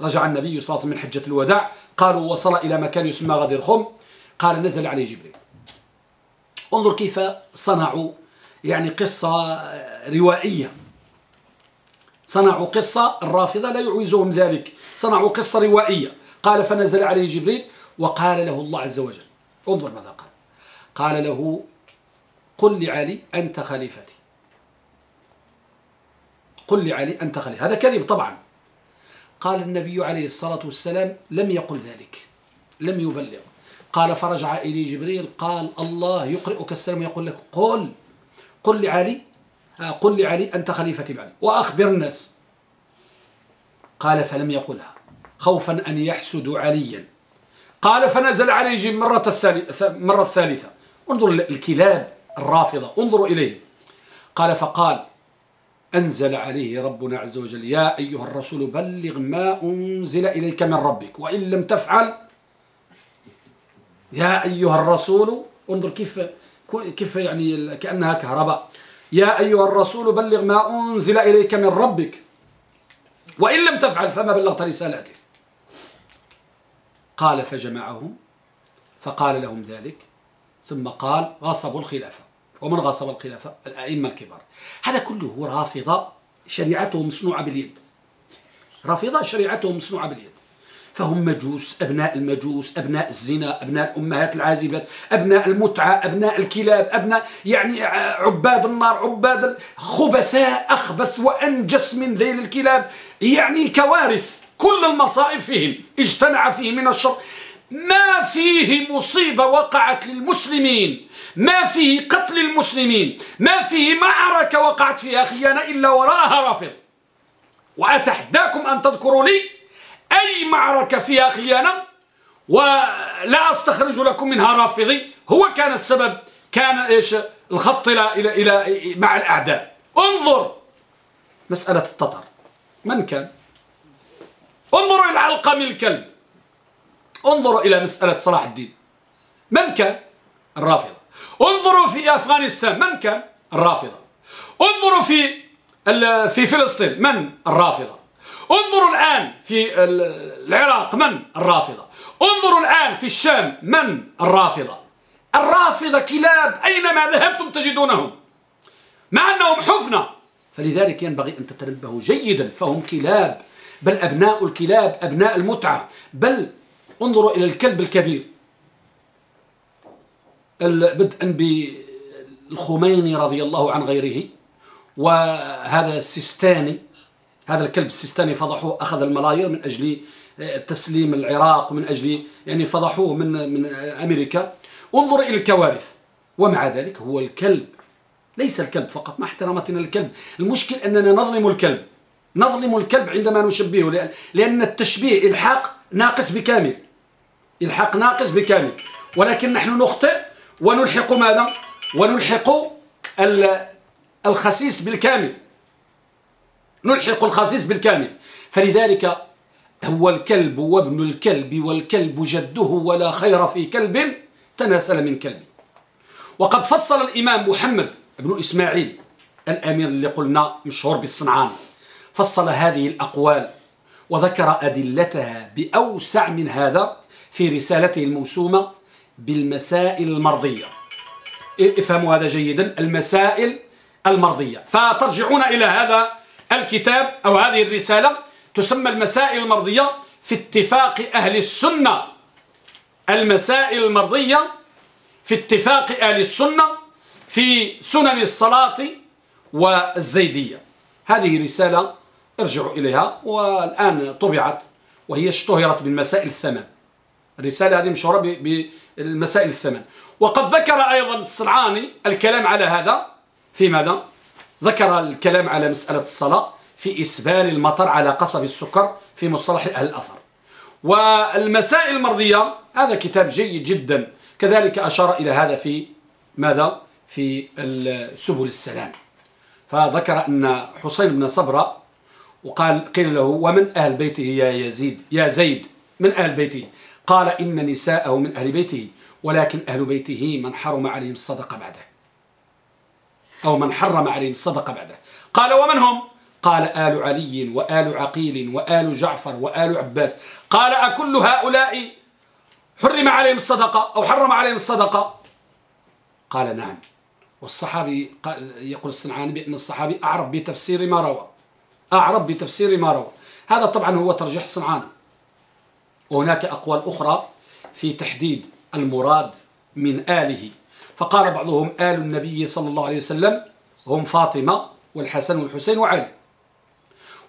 رجع النبي صلى الله عليه وسلم من حجة الوداع. قالوا وصل إلى مكان يسمى غد الخم. قال نزل عليه جبريل. انظر كيف صنعوا يعني قصة روائية. صنعوا قصة الرافضة لا يعوزهم ذلك. صنعوا قصة روائية. قال فنزل عليه جبريل وقال له الله عز وجل انظر ماذا قال. قال له قل لعلي أنت خليفتي. قل لعلي أنت خليفتي. هذا كذب طبعا. قال النبي عليه الصلاة والسلام لم يقل ذلك لم يبلغ. قال فرجع إلي جبريل قال الله يقرئك السلام يقول لك قل قل لعلي آه، قل لعلي أنت خليفتي بعد. وأخبر الناس. قال فلم يقلها. خوفا أن يحسدوا عليا. قال فنزل عليه مرة الثالثة, مرة الثالثة. انظر الكلاب الرافضة. انظروا إليه قال فقال أنزل عليه ربنا عز وجل يا أيها الرسول بلغ ما أنزل إليك من ربك وإن لم تفعل يا أيها الرسول انظر كيف كيف يعني كأنها كهرباء. يا أيها الرسول بلغ ما أنزل إليك من ربك وإن لم تفعل فما بلغت رسالته قال فجمعهم فقال لهم ذلك ثم قال غصبوا الخلافة. ومن غصب الخلافة؟ الأئمة الكبار. هذا كله هو رافضة شريعته مصنوعة باليد. رافضة شريعته مصنوعة باليد. فهم مجوس أبناء المجوس أبناء الزنا أبناء الأمهات العازبات أبناء المتعة أبناء الكلاب أبناء يعني عباد النار عباد الخبثاء أخبث وأنجس من ذيل الكلاب. يعني كوارث. كل المصائب فيهم اجتمع فيه من الشر. ما فيه مصيبة وقعت للمسلمين. ما فيه قتل المسلمين. ما فيه معركة وقعت فيها خيانة إلا وراءها رافض. وأتحداكم أن تذكروا لي أي معركة فيها خيانة؟ ولا أستخرج لكم منها رافضي. هو كان السبب. كان إيش؟ الخط إلى إلى مع الأعداء. انظر مسألة التتر. من كان؟ انظروا إلى علقم الكلب. انظروا إلى مسألة صلاح الدين. من كان؟ الرافضة. انظروا في أفغانستان. من كان؟ الرافضة. انظروا في في فلسطين. من؟ الرافضة. انظروا الآن في العراق. من؟ الرافضة. انظروا الآن في الشام. من؟ الرافضة. الرافضة كلاب. أينما ذهبتم تجدونهم؟ مع أنهم حفنة. فلذلك ينبغي أن تتنبهوا جيدا. فهم كلاب. بل أبناء الكلاب أبناء المتعة. بل انظروا إلى الكلب الكبير. بدءا بالخميني رضي الله عن غيره. وهذا السيستاني هذا الكلب السيستاني فضحوه أخذ الملايير من أجل تسليم العراق من أجل يعني فضحوه من من أمريكا. انظر إلى الكوارث. ومع ذلك هو الكلب. ليس الكلب فقط مع احترامتنا للكلب. المشكل أننا نظلم الكلب. نظلم الكلب عندما نشبهه لأن التشبيه إلحاق ناقص بكامل. إلحاق ناقص بكامل. ولكن نحن نخطئ ونلحق ماذا؟ ونلحق الخسيس بالكامل. نلحق الخسيس بالكامل. فلذلك هو الكلب وابن الكلب والكلب جده ولا خير في كلب تناسل من كلب. وقد فصل الإمام محمد بن إسماعيل الأمير اللي قلنا مشهور بالصنعان. فصل هذه الأقوال وذكر أدلتها بأوسع من هذا في رسالته الموسومة بالمسائل المرضية. افهموا هذا جيدا. المسائل المرضية. فترجعون إلى هذا الكتاب أو هذه الرسالة تسمى المسائل المرضية في اتفاق أهل السنة. المسائل المرضية في اتفاق أهل السنة في سنن الصلاة والزيدية. هذه رسالة ارجعوا إليها والآن طبعت وهي اشتهرت بالمسائل الثمان الرسالة هذه مشهورة بالمسائل الثمان وقد ذكر أيضا الصنعاني الكلام على هذا. في ماذا؟ ذكر الكلام على مسألة الصلاة في إسبال المطر على قصب السكر في مصطلح أهل الأثر. والمسائل المرضية هذا كتاب جيد جدا. كذلك أشار إلى هذا في ماذا؟ في سبل السلام. فذكر أن حسين بن صبرة وقال قيل له ومن أهل بيته يا يزيد يا زيد؟ من أهل بيته؟ قال إن نساءه من أهل بيته ولكن أهل بيته من حرم عليهم الصدقة بعده. أو من حرم عليهم الصدقة بعده. قال ومن هم؟ قال آل علي وآل عقيل وآل جعفر وآل عباس. قال أكل هؤلاء حرم عليهم الصدقة أو حرم عليهم الصدقة؟ قال نعم. والصحابي يقول الصنعاني بأن الصحابي أعرف بتفسير ما روى. أعرف بتفسير ما روى هذا طبعا هو ترجيح الصنعاني وهناك أقوال أخرى في تحديد المراد من آله. فقال بعضهم آل النبي صلى الله عليه وسلم هم فاطمة والحسن والحسين وعلي.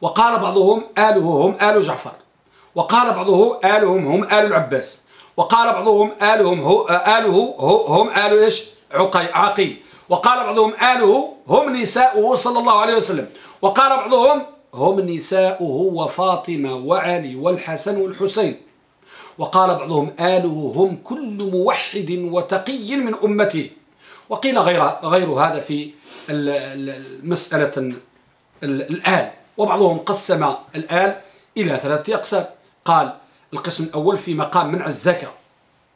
وقال بعضهم آله هم آل جعفر. وقال بعضه آلهم هم آل العباس. وقال بعضهم آلهم هو آله هم آل إيش؟ عقيل وقال بعضهم آله هم نساؤه صلى الله عليه وسلم. وقال بعضهم هم نساؤه وفاطمة وعلي والحسن والحسين. وقال بعضهم آله هم كل موحد وتقي من أمته وقيل غير, غير هذا في المسألة الآل وبعضهم قسم الآل إلى ثلاثة أقسام. قال القسم الأول في مقام منع الزكاة.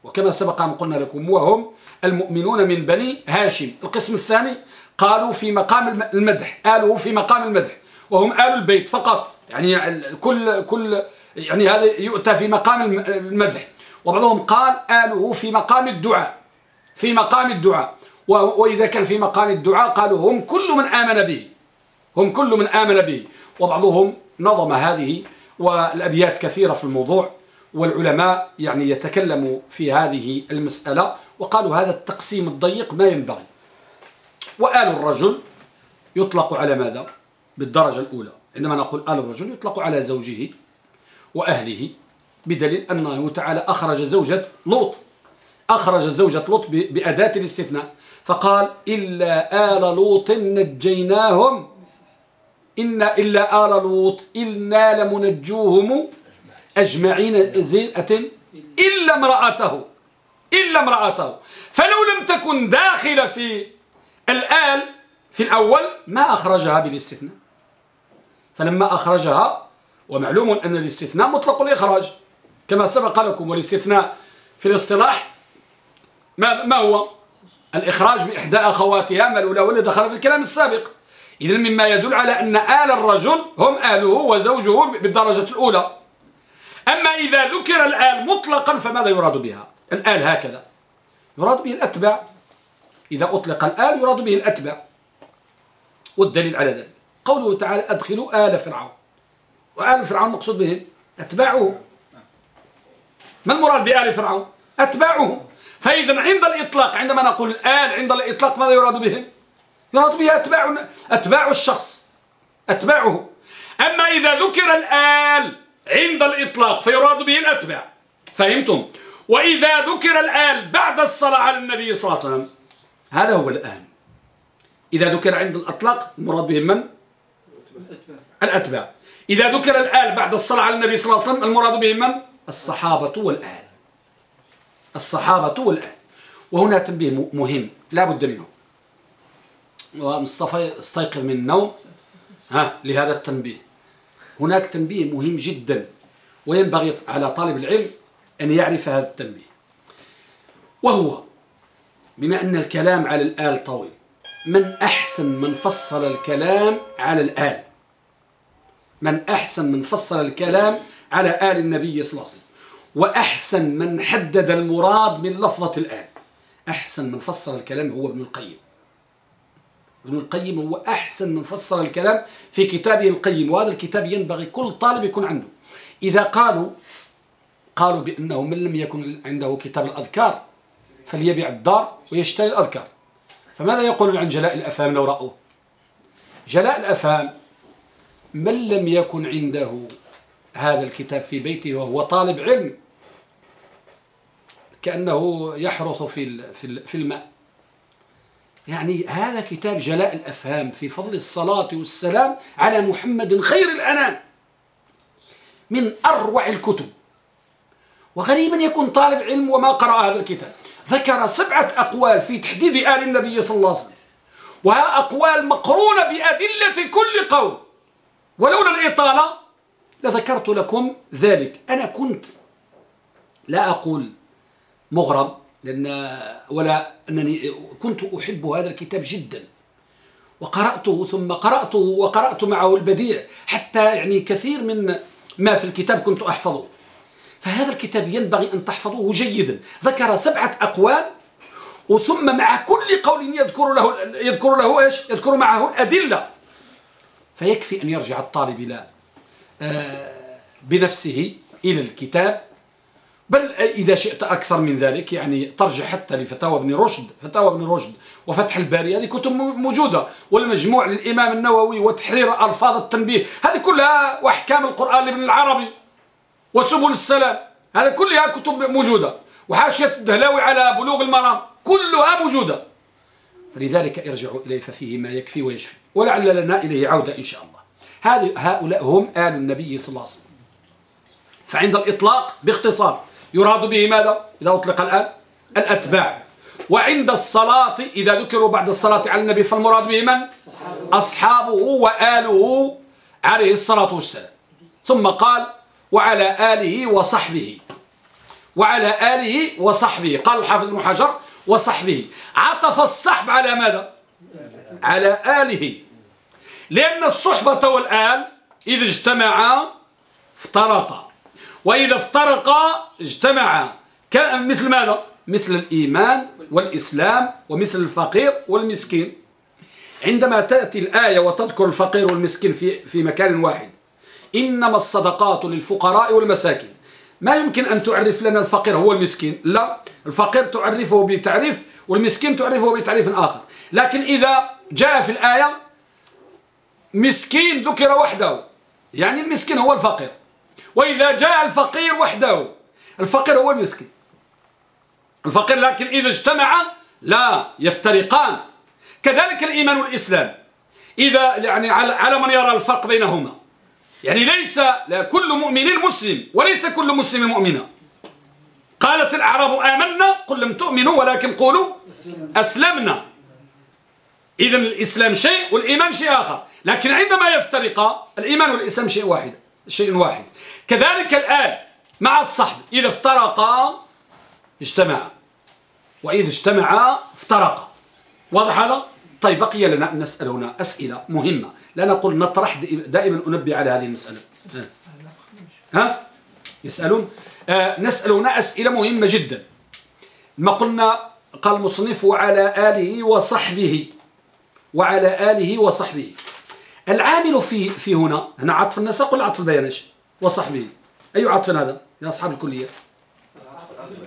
وكما سبق أن قلنا لكم وهم المؤمنون من بني هاشم. القسم الثاني قالوا في مقام المدح. آله في مقام المدح. وهم آل البيت فقط. يعني كل كل يعني هذا يؤتى في مقام المدح. وبعضهم قال آله في مقام الدعاء. في مقام الدعاء. وإذا كان في مقام الدعاء قالوا هم كل من آمن به. هم كل من آمن به. وبعضهم نظم هذه والأبيات كثيرة في الموضوع. والعلماء يعني يتكلموا في هذه المسألة. وقالوا هذا التقسيم الضيق ما ينبغي. وآل الرجل يطلق على ماذا؟ بالدرجة الأولى. عندما نقول آل الرجل يطلق على زوجه وأهله بدليل أنه تعالى أخرج زوجة لوط. أخرج زوجة لوط بأداة الاستثناء. فقال إلا آل لوط نجيناهم. إن إلا آل لوط إنا لمنجوهم أجمعين زينة إلا امرأته. إلا امرأته. فلو لم تكن داخلة في الآل في الأول ما أخرجها بالاستثناء. فلما أخرجها ومعلوم أن الاستثناء مطلق الإخراج. كما سبق لكم والاستثناء في الاصطلاح ما, ما هو؟ الإخراج بإحدى أخواتها ما الأولى واللي دخل في الكلام السابق. إذا مما يدل على أن آل الرجل هم آله وزوجه بالدرجة الأولى. أما إذا ذكر الآل مطلقا فماذا يراد بها؟ الآل هكذا. يراد به الأتباع. إذا أطلق الآل يراد به الأتباع. والدليل على ذلك. قوله تعالى أدخلوا آل فرعون. وآل فرعون مقصود بهم أتباعه ما المراد بآل فرعون؟ أتباعه فإذا عند الإطلاق عندما نقول الآل عند الإطلاق ماذا يراد بهم؟ يراد به أتباع, أتباع الشخص أتباعه. أما إذا ذكر الآل عند الإطلاق فيراد به الأتباع. فهمتم؟ وإذا ذكر الآل بعد الصلاة على النبي صلى الله عليه وسلم هذا هو الآن. إذا ذكر عند الأطلاق المراد به من؟ الأتباع. إذا ذكر الآل بعد الصلاة على النبي صلى الله عليه وسلم المراد به من؟ الصحابة والآل. الصحابة والآل. وهنا تنبيه مهم. لا بد منه. ومصطفى استيقظ من النوم. ها لهذا التنبيه. هناك تنبيه مهم جدا وينبغي على طالب العلم أن يعرف هذا التنبيه. وهو بما أن الكلام على الآل طويل من أحسن من فصل الكلام على الآل. من أحسن من فصل الكلام على آل النبي صلى الله عليه وسلم. وأحسن من حدد المراد من لفظة الآل. أحسن من فصل الكلام هو ابن القيم. ابن القيم هو أحسن من فصل الكلام في كتابه القيم وهذا الكتاب ينبغي كل طالب يكون عنده. إذا قالوا قالوا بأنه من لم يكن عنده كتاب الأذكار فليبيع الدار ويشتري الأذكار. فماذا يقول عن جلاء الأفهام لو رأوه جلاء الأفهام من لم يكن عنده هذا الكتاب في بيته وهو طالب علم كأنه يحرث في في الماء. يعني هذا كتاب جلاء الأفهام في فضل الصلاة والسلام على محمد خير الأنام من أروع الكتب. وغريبا يكون طالب علم وما قرأ هذا الكتاب. ذكر سبعة أقوال في تحديد آل النبي صلى الله عليه وسلم. وها أقوال مقرونة بأدلة كل قول. ولولا الإطالة لذكرت لكم ذلك. أنا كنت لا أقول مغرب لأن ولا أنني كنت أحب هذا الكتاب جدا. وقرأته ثم قرأته وقرأت معه البديع. حتى يعني كثير من ما في الكتاب كنت أحفظه. فهذا الكتاب ينبغي أن تحفظوه جيدا. ذكر سبعة أقوال وثم مع كل قول يذكر له يذكر له إيش؟ يذكر معه الأدلة. فيكفي أن يرجع الطالب إلى آه، بنفسه إلى الكتاب. بل إذا شئت أكثر من ذلك يعني ترجع حتى لفتاوى ابن رشد. فتاوى ابن رشد وفتح الباري هذه كتب موجودة. والمجموع للإمام النووي وتحرير ألفاظ التنبيه هذه كلها وأحكام القرآن لابن العربي. وسبل السلام. هذه كلها كتب موجودة. وحاشية الدهلاوي على بلوغ المرام كلها موجودة. فلذلك ارجعوا إليه ففيه ما يكفي ويشفي. ولعل لنا إليه عودة إن شاء الله. هؤلاء هم آل النبي صلى الله عليه وسلم. فعند الإطلاق باختصار. يراد به ماذا؟ إذا أطلق الآن الأتباع. وعند الصلاة إذا ذكروا بعد الصلاة على النبي فالمراد به من؟ أصحابه وآله عليه الصلاة والسلام. ثم قال وعلى آله وصحبه. وعلى آله وصحبه. قال الحافظ ابن حجر وصحبه. عطف الصحب على ماذا؟ على آله. لأن الصحبة والآل إذا اجتمعا افترقا وإذا افترقا اجتمعا. مثل ماذا؟ مثل الإيمان والإسلام ومثل الفقير والمسكين. عندما تأتي الآية وتذكر الفقير والمسكين في, في مكان واحد إنما الصدقات للفقراء والمساكين. ما يمكن أن تعرف لنا الفقير هو المسكين. لا الفقير تعرفه بتعريف والمسكين تعرفه بتعريف آخر. لكن إذا جاء في الآية مسكين ذكر وحده يعني المسكين هو الفقير. وإذا جاء الفقير وحده الفقير هو المسكين. الفقير لكن إذا اجتمع لا يفترقان. كذلك الإيمان والإسلام إذا يعني على من يرى الفرق بينهما. يعني ليس كل مؤمن مسلم وليس كل مسلم مؤمنا قالت الأعراب آمنا قل لم تؤمنوا ولكن قولوا أسلمنا. إذا الإسلام شيء والإيمان شيء آخر. لكن عندما يفترقا الإيمان والإسلام شيء واحد شيء واحد. كذلك الآن مع الصحب إذا افترقا اجتمعا وإذا اجتمعا افترقا واضح هذا؟ طيب بقي لنا أن نسأل هنا أسئلة مهمة. لا نقول نطرح دائما أنبي على هذه المسألة. ها؟ يسألون؟ آه نسأل هنا أسئلة مهمة جدا. ما قلنا قال المصنف وعلى آله وصحبه. وعلى آله وصحبه. العامل في في هنا هنا عطف النسق ولا عطف البيان وصحبه. أي عطف هذا؟ يا أصحاب الكلية.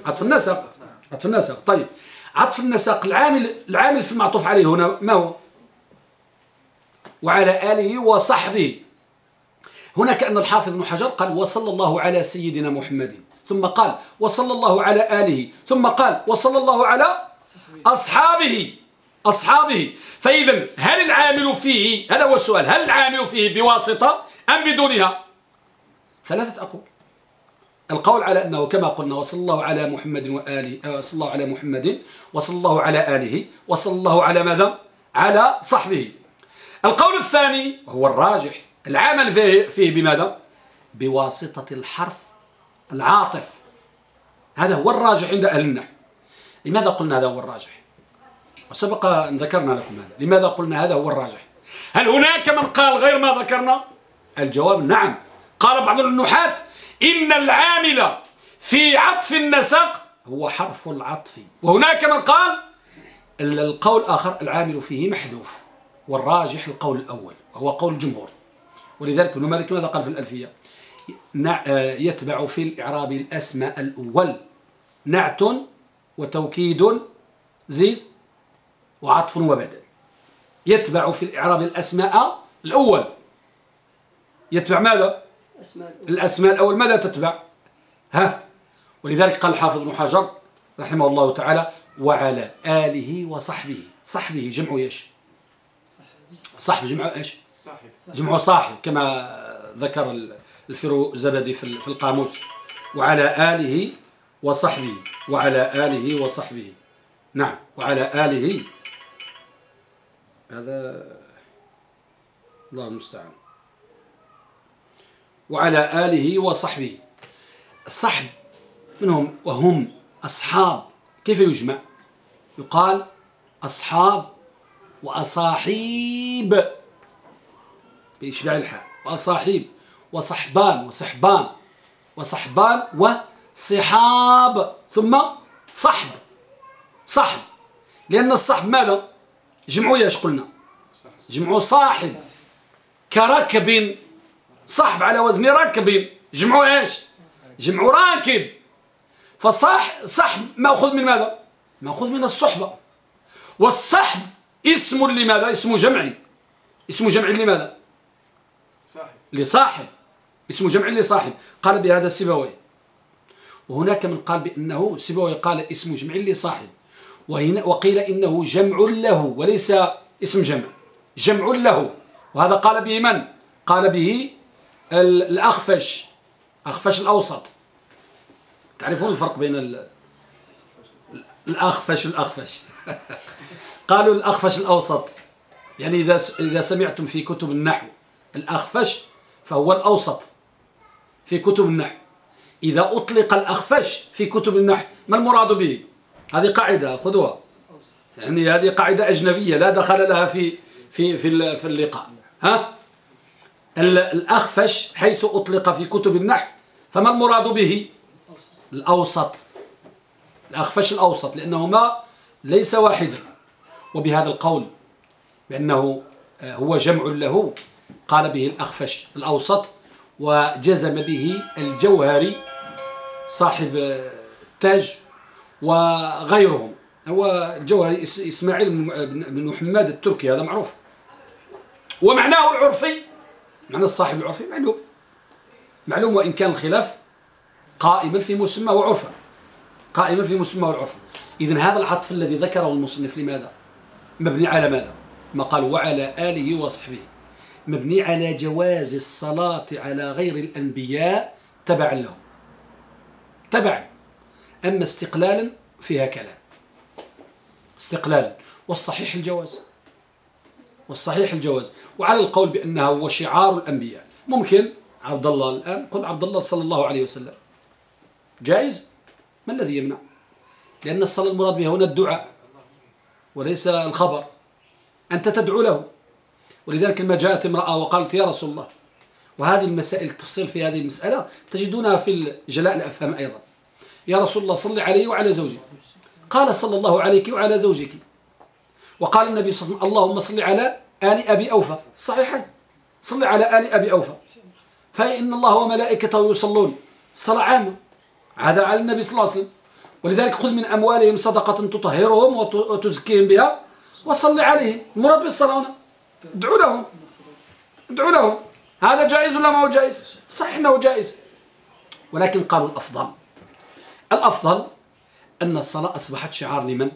عطف النسق عطف النسق طيب. عطف النسق العامل العامل في المعطوف عليه هنا ما هو؟ وعلى آله وصحبه. هنا كأن الحافظ ابن حجر قال وصلى الله على سيدنا محمد. ثم قال وصلى الله على آله. ثم قال وصلى الله على أصحابه. أصحابه. فإذا هل العامل فيه هذا هو السؤال هل العامل فيه بواسطة أم بدونها؟ ثلاثة أقوال. القول على أنه كما قلنا وصلى الله على محمد وآله آه، صلى الله على محمد وصلى الله على آله وصلى الله على ماذا؟ على صحبه. القول الثاني وهو الراجح. العمل فيه, فيه بماذا؟ بواسطة الحرف العاطف. هذا هو الراجح عند أهل النحو. لماذا قلنا هذا هو الراجح؟ وسبق أن ذكرنا لكم هذا. لماذا قلنا هذا هو الراجح؟ هل هناك من قال غير ما ذكرنا؟ الجواب نعم. قال بعض النحاة إن العامل في عطف النسق هو حرف العطف. وهناك من قال القول الآخر العامل فيه محذوف. والراجح القول الأول وهو قول الجمهور. ولذلك ابن مالك ماذا قال في الألفية؟ يتبع في الإعراب الأسماء الأول نعت وتوكيد زيد وعطف وبدل. يتبع في الإعراب الأسماء الأول. يتبع ماذا؟ الأسماء الأول. ماذا تتبع؟ ها. ولذلك قال الحافظ ابن حجر رحمه الله تعالى وعلى آله وصحبه. صحبه جمع إيش صحب جمع إيش؟ جمع صاحب كما ذكر الفرو زبدي في القاموس. وعلى آله وصحبه وعلى آله وصحبه. نعم وعلى آله. هذا الله المستعان. وعلى آله وصحبه. الصحب منهم وهم أصحاب. كيف يجمع؟ يقال أصحاب وأصاحيب. بإشباع الحاء. وأصاحيب. وصحبان. وصحبان. وصحبان. وصحاب. ثم صحب. صحب. لأن الصحب ماذا؟ جمعوا إيش قلنا. جمعوا صاحب. كركب صحب على وزن ركب جمعوا إيش؟ جمعوا راكب. فصح صحب مأخذ من ماذا؟ مأخذ من الصحبة. والصحب اسم لماذا؟ اسم جمعي. اسم جمع لماذا؟ صاحب. لصاحب. اسم جمع لصاحب. قال بهذا السبوي. وهناك من قال بأنه سبوي قال اسم جمع لصاحب. وهنا وقيل إنه جمع له وليس اسم جمع. جمع له. وهذا قال به من؟ قال به الأخفش. أخفش الأوسط. تعرفون الفرق بين الأخفش والأخفش؟ قالوا الأخفش الأوسط. يعني إذا إذا سمعتم في كتب النحو الأخفش فهو الأوسط في كتب النحو. إذا أطلق الأخفش في كتب النحو ما المراد به؟ هذه قاعدة خذوها. يعني هذه قاعدة أجنبية لا دخل لها في في في في اللقاء. ها؟ الأخفش حيث أطلق في كتب النحو فما المراد به؟ الأوسط. الأخفش الأوسط لأنهما ليس واحدا. وبهذا القول بأنه آه، هو جمع له قال به الأخفش الأوسط وجزم به الجوهري صاحب التاج وغيرهم. هو الجوهري إسماعيل بن محمد التركي هذا معروف. ومعناه العرفي معنى الصاحب العرفي معلوم. معلوم وإن كان الخلاف قائما في مسمى وعرفا قائما في مسمى وعرفا إذن هذا العطف الذي ذكره المصنف لماذا؟ مبني على ماذا؟ ما قال وعلى آله وصحبه. مبني على جواز الصلاة على غير الأنبياء تبعا لهم. تبعا. أما استقلالا فيها كلام. استقلالا. والصحيح الجواز. والصحيح الجواز. وعلى القول بأنها هو شعار الأنبياء. ممكن عبد الله الآن قل عبد الله صلى الله عليه وسلم. جائز؟ ما الذي يمنع؟ لأن الصلاة المراد بها هنا الدعاء. وليس الخبر. أنت تدعو له. ولذلك لما جاءت امرأة وقالت يا رسول الله وهذه المسائل التفصيل في هذه المسألة تجدونها في جلاء الأفهام أيضا. يا رسول الله صل علي وعلى زوجي. قال صلى الله عليك وعلى زوجك. وقال النبي صلى الله عليه وسلم اللهم صل على آل أبي أوفى. صحيحا. صل على آل أبي أوفى. فإن الله وملائكته يصلون. صلاة عامة. هذا على النبي صلى الله عليه وسلم. ولذلك خذ من أموالهم صدقة تطهرهم وتزكيهم بها وصل عليهم. المراد بالصلاة هنا. ادعوا لهم. ادعوا لهم. هذا جائز ولا ما هو جائز؟ صح إنه جائز. ولكن قالوا الأفضل. الأفضل أن الصلاة أصبحت شعار لمن؟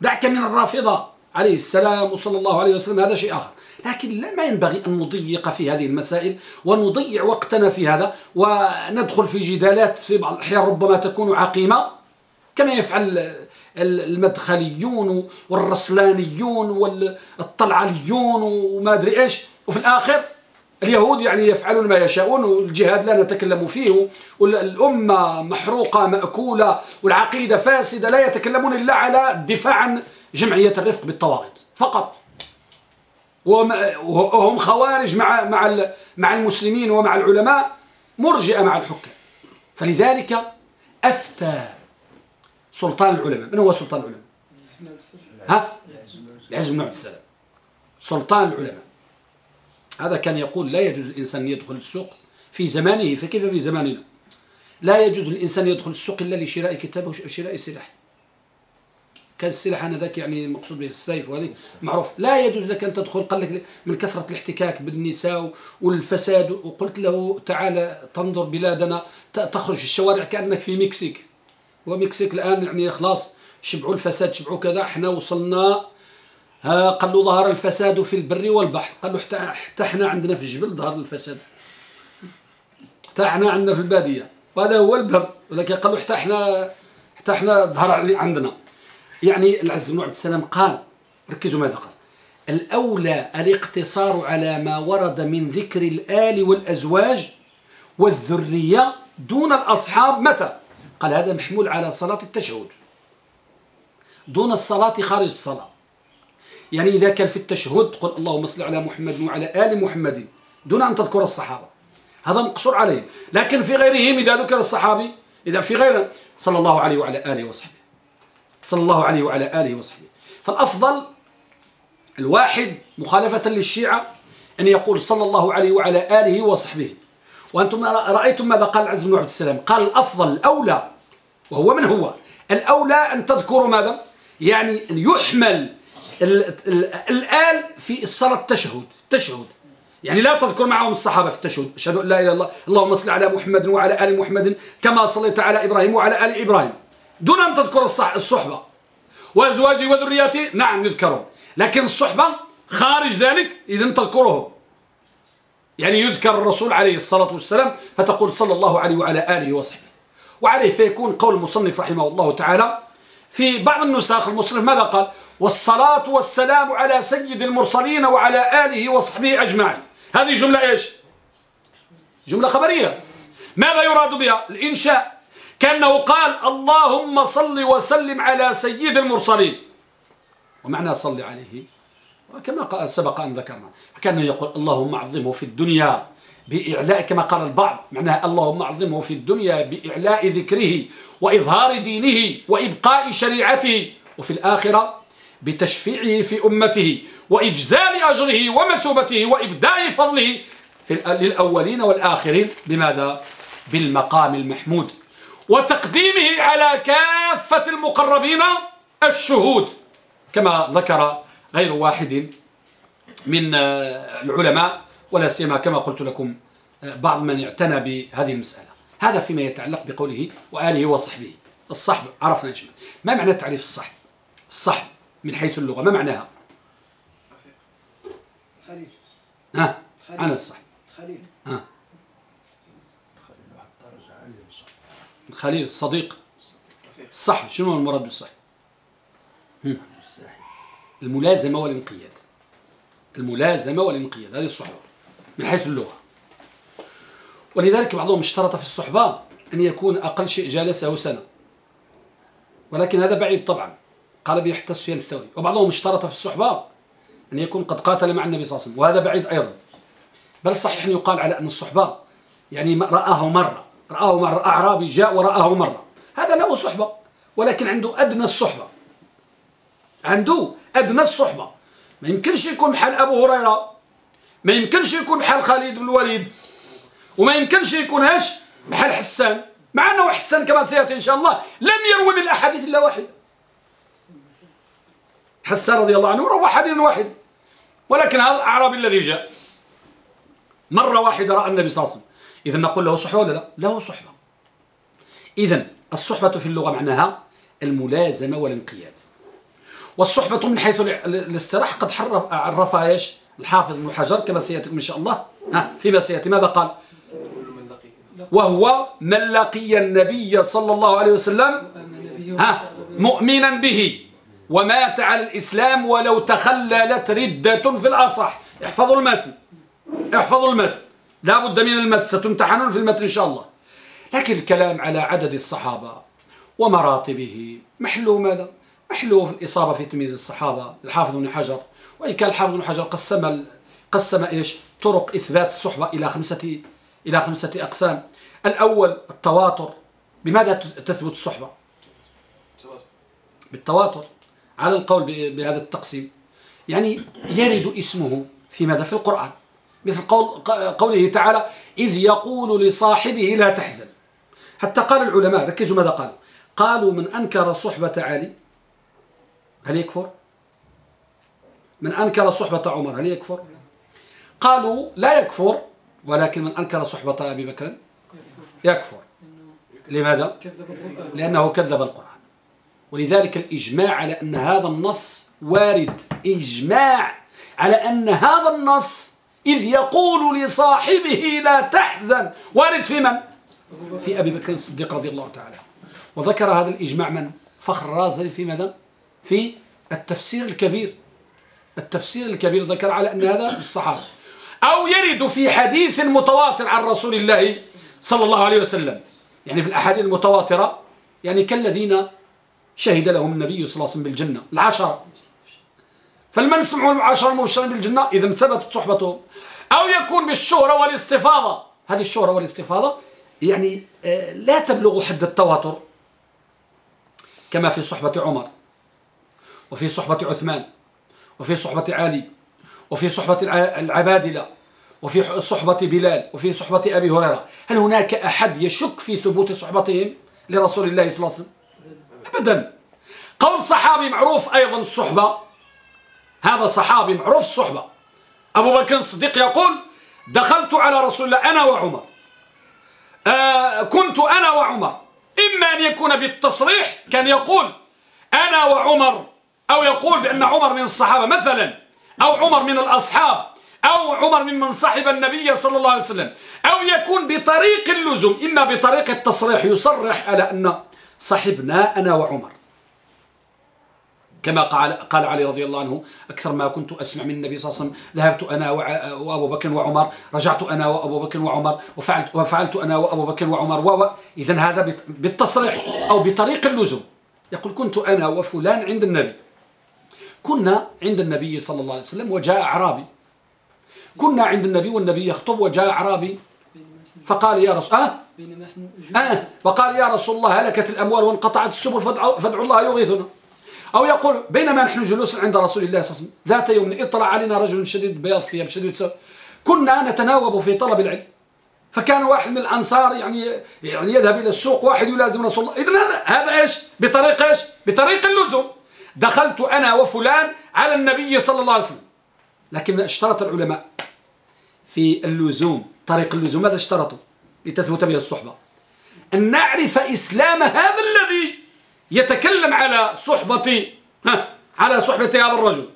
دعك من الرافضة عليه السلام وصلى الله عليه وسلم. هذا شيء آخر. لكن لا ما ينبغي أن نضيق في هذه المسائل ونضيع وقتنا في هذا وندخل في جدالات في بعض الأحيان ربما تكون عقيمة. كما يفعل المدخليون والرسلانيون والطلعليون وما أدري إيش. وفي الآخر اليهود يعني يفعلون ما يشاءون والجهاد لا نتكلم فيه. والأمة محروقة مأكولة والعقيدة فاسدة لا يتكلمون إلا على الدفاع عن جمعية الرفق بالطواغيت. فقط. وهم خوارج مع مع مع المسلمين ومع العلماء مرجئة مع الحكام. فلذلك أفتى سلطان العلماء. من هو سلطان العلماء؟ ها؟ العز بن عبد السلام. سلطان العلماء. هذا كان يقول لا يجوز الإنسان يدخل السوق في زمانه. فكيف في زماننا؟ لا يجوز الإنسان يدخل السوق إلا لشراء كتاب وشراء سلاح. كان السلاح أنا ذاك يعني مقصود به السيف وهذه معروف. لا يجوز لك أن تدخل. قال لك من كثرة الاحتكاك بالنساء والفساد. وقلت له تعالى تنظر بلادنا. تخرج الشوارع كأنك في مكسيك. ومكسيك الآن يعني خلاص شبعوا الفساد شبعوا كذا إحنا وصلنا قال له ظهر الفساد في البر والبحر قال له حتى, حتى إحنا عندنا في الجبل ظهر الفساد. حتى إحنا عندنا في البادية. وهذا هو البر ولكن قال له حتى إحنا حتى إحنا ظهر عندنا. يعني العز بن عبد السلام قال ركزوا ماذا قال؟ الأولى الاقتصار على ما ورد من ذكر الآل والأزواج والذرية دون الأصحاب متى؟ قال هذا محمول على صلاة التشهد. دون الصلاة خارج الصلاة. يعني إذا كان في التشهد تقول اللهم صل على محمد وعلى آل محمد دون أن تذكر الصحابة. هذا مقصور عليه لكن في غيرهم إذا ذكر الصحابي إذا في غيره صلى الله عليه وعلى آله وصحبه. صلى الله عليه وعلى آله وصحبه. فالأفضل الواحد مخالفة للشيعة أن يقول صلى الله عليه وعلى آله وصحبه. وأنتم رأيتم ماذا قال العز بن عبد السلام؟ قال الأفضل الأولى وهو من هو؟ الأولى أن تذكروا ماذا؟ يعني أن يحمل الآل في الصلاة التشهد التشهد. يعني لا تذكر معهم الصحابة في التشهد. أشهد أن لا إله إلا الله. اللهم صل على محمد وعلى آل محمد كما صليت على إبراهيم وعلى آل إبراهيم. دون أن تذكر الصحبة. وأزواجي وذرياتي نعم يذكرون. لكن الصحبة خارج ذلك إذن تذكره يعني يذكر الرسول عليه الصلاة والسلام فتقول صلى الله عليه وعلى آله وصحبه. وعليه فيكون قول المصنف رحمه الله تعالى في بعض النساخ المصنف ماذا قال؟ والصلاة والسلام على سيد المرسلين وعلى آله وصحبه أجمعين. هذه جملة إيش؟ جملة خبرية. ماذا يراد بها؟ الإنشاء. كأنه قال اللهم صل وسلم على سيد المرسلين. ومعنى صل عليه. وكما سبق أن ذكرنا. كان يقول اللهم أعظمه في الدنيا. بإعلاء كما قال البعض معناها اللهم أعظمه في الدنيا بإعلاء ذكره وإظهار دينه وإبقاء شريعته وفي الآخرة بتشفيعه في أمته وإجزال أجره ومثوبته وإبداء فضله في للأولين والآخرين بماذا؟ بالمقام المحمود وتقديمه على كافة المقربين الشهود كما ذكر غير واحد من العلماء ولا سيما كما قلت لكم بعض من اعتنى بهذه المسألة. هذا فيما يتعلق بقوله وآله وصحبه. الصحب عرفنا إيش ما معنى تعريف الصحب؟ الصحب من حيث اللغة ما معناها؟ خليل. ها؟ أنا الصحب. خليل. ها؟ خليل الصديق. الصحب شنو المراد بالصحب؟ الملازمة والانقياد. الملازمة والانقياد هذه الصحبة. من حيث اللغة. ولذلك بعضهم اشترط في الصحبة أن يكون أقل شيء جالسه سنة. ولكن هذا بعيد طبعا. قال به حتى سفيان الثوري وبعضهم اشترط في الصحبة أن يكون قد قاتل مع النبي صلى الله عليه وسلم. وهذا بعيد أيضا. بل صحيح أن يقال على أن الصحبة يعني رآه مرة. رآه مرة. أعرابي جاء ورآه مرة. هذا له صحبة. ولكن عنده أدنى الصحبة. عنده أدنى الصحبة. ما يمكنش يكون بحال أبو هريرة ما يمكنش يكون بحال خالد بن الوليد. وما يمكنش يكون هاش بحال حسان. مع أنه حسان كما سيأتي إن شاء الله لم يروي من الأحاديث إلا واحد. حسان رضي الله عنه روى حديث واحد. ولكن هذا الأعرابي الذي جاء. مرة واحدة رأى النبي صلى الله عليه وسلم. إذا نقول له صحبة ولا لا؟ له صحبة. إذا الصحبة في اللغة معناها الملازمة والانقياد. والصحبة من حيث الاستراح قد عرفها إيش؟ الحافظ ابن حجر كما سيأتي إن شاء الله. ها فيما سيأتي ماذا قال؟ وهو من لقي النبي صلى الله عليه وسلم ها مؤمنا به ومات على الإسلام ولو تخللت ردة في الأصح. احفظوا المتن. احفظوا المتن. لا بد من المتن ستمتحنون في المتن إن شاء الله. لكن الكلام على عدد الصحابة ومراتبه محلو ماذا محلو في الإصابة في تمييز الصحابة. الحافظ بن حجر وإن كان الحافظ بن حجر قسم قسم إيش؟ طرق إثبات الصحبة إلى خمسة إلى خمسة أقسام. الأول التواتر. بماذا تثبت الصحبة؟ بالتواتر. على القول بهذا التقسيم. يعني يرد اسمه في ماذا في القرآن. مثل قول قوله تعالى إذ يقول لصاحبه لا تحزن. حتى قال العلماء ركزوا ماذا قالوا. قالوا من أنكر صحبة علي هل يكفر؟ من أنكر صحبة عمر هل يكفر قالوا لا يكفر ولكن من أنكر صحبة أبي بكر يكفر لماذا؟ لأنه كذب القرآن ولذلك الإجماع على أن هذا النص وارد إجماع على أن هذا النص إذ يقول لصاحبه لا تحزن وارد في من؟ في أبي بكر الصديق رضي الله تعالى وذكر هذا الإجماع من؟ فخر الرازي في ماذا؟ في التفسير الكبير التفسير الكبير ذكر على أن هذا الصحابة أو يرد في حديث متواتر عن رسول الله صلى الله عليه وسلم. يعني في الأحاديث المتواترة يعني كالذين شهد لهم النبي صلى الله عليه وسلم بالجنة العشرة. فالمن سمعوا العشرة المبشرين بالجنة؟ إذا ثبتت صحبتهم. أو يكون بالشهرة والاستفاضة. هذه الشهرة والاستفاضة يعني آه، لا تبلغ حد التواتر كما في صحبة عمر وفي صحبة عثمان. وفي صحبة علي وفي صحبة العبادلة وفي صحبة بلال وفي صحبة أبي هريرة. هل هناك أحد يشك في ثبوت صحبتهم لرسول الله صلى الله عليه وسلم؟ أبدا. قول صحابي معروف أيضا الصحبة. هذا صحابي معروف الصحبة. أبو بكر الصديق يقول دخلت على رسول الله أنا وعمر. آه كنت أنا وعمر. إما أن يكون بالتصريح كان يقول أنا وعمر أو يقول بأن عمر من الصحابة مثلا أو عمر من الأصحاب أو عمر ممن صحب النبي صلى الله عليه وسلم أو يكون بطريق اللزوم إما بطريق التصريح يصرح على أن صحبنا أنا وعمر. كما قال قال علي رضي الله عنه أكثر ما كنت أسمع من النبي صلى الله عليه وسلم ذهبت أنا وأبو بكر وعمر رجعت أنا وأبو بكر وعمر وفعلت, وفعلت أنا وأبو بكر وعمر و إذا هذا بالتصريح أو بطريق اللزوم. يقول كنت أنا وفلان عند النبي. كنا عند النبي صلى الله عليه وسلم وجاء أعرابي. كنا عند النبي والنبي يخطب وجاء أعرابي. فقال يا رسول آه آه فقال يا رسول الله هلكت الأموال وانقطعت السبل فادعوا الله يغيثنا. أو يقول بينما نحن جلوس عند رسول الله صلى الله عليه وسلم ذات يوم اطلع علينا رجل شديد بياض ثياب شديد سوء. كنا نتناوب في طلب العلم. فكان واحد من الأنصار يعني يعني يذهب إلى السوق واحد يلازم رسول الله. إذن هذا هذا إيش؟ بطريق إيش؟ بطريق اللزوم. دخلت أنا وفلان على النبي صلى الله عليه وسلم. لكن اشترط العلماء في اللزوم طريق اللزوم ماذا اشترطوا؟ لتثبت به الصحبة. أن نعرف إسلام هذا الذي يتكلم على صحبة على صحبة هذا الرجل.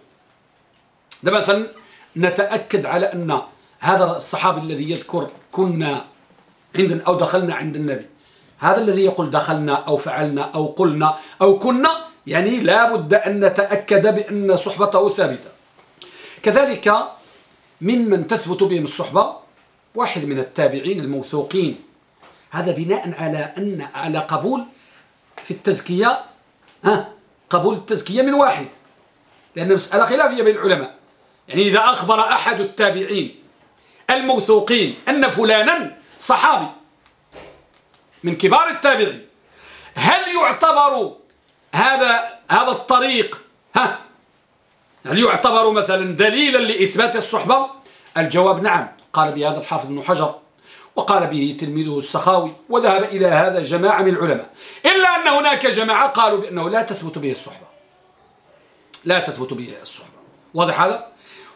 ده مثلا نتأكد على أن هذا الصحابي الذي يذكر كنا عندنا أو دخلنا عند النبي هذا الذي يقول دخلنا أو فعلنا أو قلنا أو كنا يعني لا بد أن نتأكد بأن صحبته ثابتة. كذلك ممن تثبت بهم الصحبة واحد من التابعين الموثوقين. هذا بناء على أن على قبول في التزكية ها قبول التزكية من واحد. لأن مسألة خلافية بين العلماء. يعني إذا أخبر أحد التابعين الموثوقين أن فلانا صحابي من كبار التابعين هل يعتبر هذا هذا الطريق ها هل يعتبر مثلا دليلا لإثبات الصحبة؟ الجواب نعم قال بهذا الحافظ بن حجر وقال به تلميذه السخاوي وذهب إلى هذا جماعة من العلماء. إلا أن هناك جماعة قالوا بأنه لا تثبت به الصحبة. لا تثبت به الصحبة. واضح هذا؟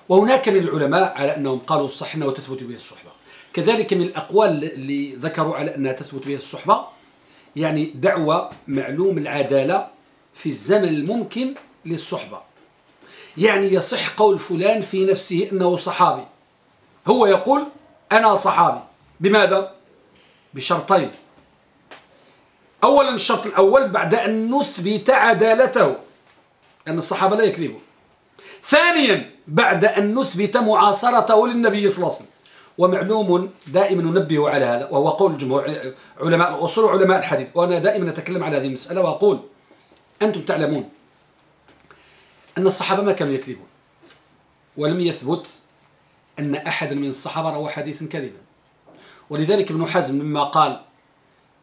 وهناك من العلماء على أنهم قالوا صح أنه تثبت به الصحبة. كذلك من الأقوال اللي ذكروا على أنها تثبت به الصحبة يعني دعوة معلوم العدالة في الزمن الممكن للصحبة. يعني يصح قول فلان في نفسه أنه صحابي. هو يقول أنا صحابي. بماذا؟ بشرطين. أولا الشرط الأول بعد أن نثبت عدالته أن الصحابة لا يكذبون. ثانيا بعد أن نثبت معاصرته للنبي صلى الله عليه وسلم. ومعلوم دائما ننبه على هذا وهو قول جمهور علماء الأصول وعلماء الحديث. وأنا دائما أتكلم على هذه المسألة وأقول أنتم تعلمون أن الصحابة ما كانوا يكذبون ولم يثبت أن أحد من الصحابة روى حديثا كذبا. ولذلك ابن حزم مما قال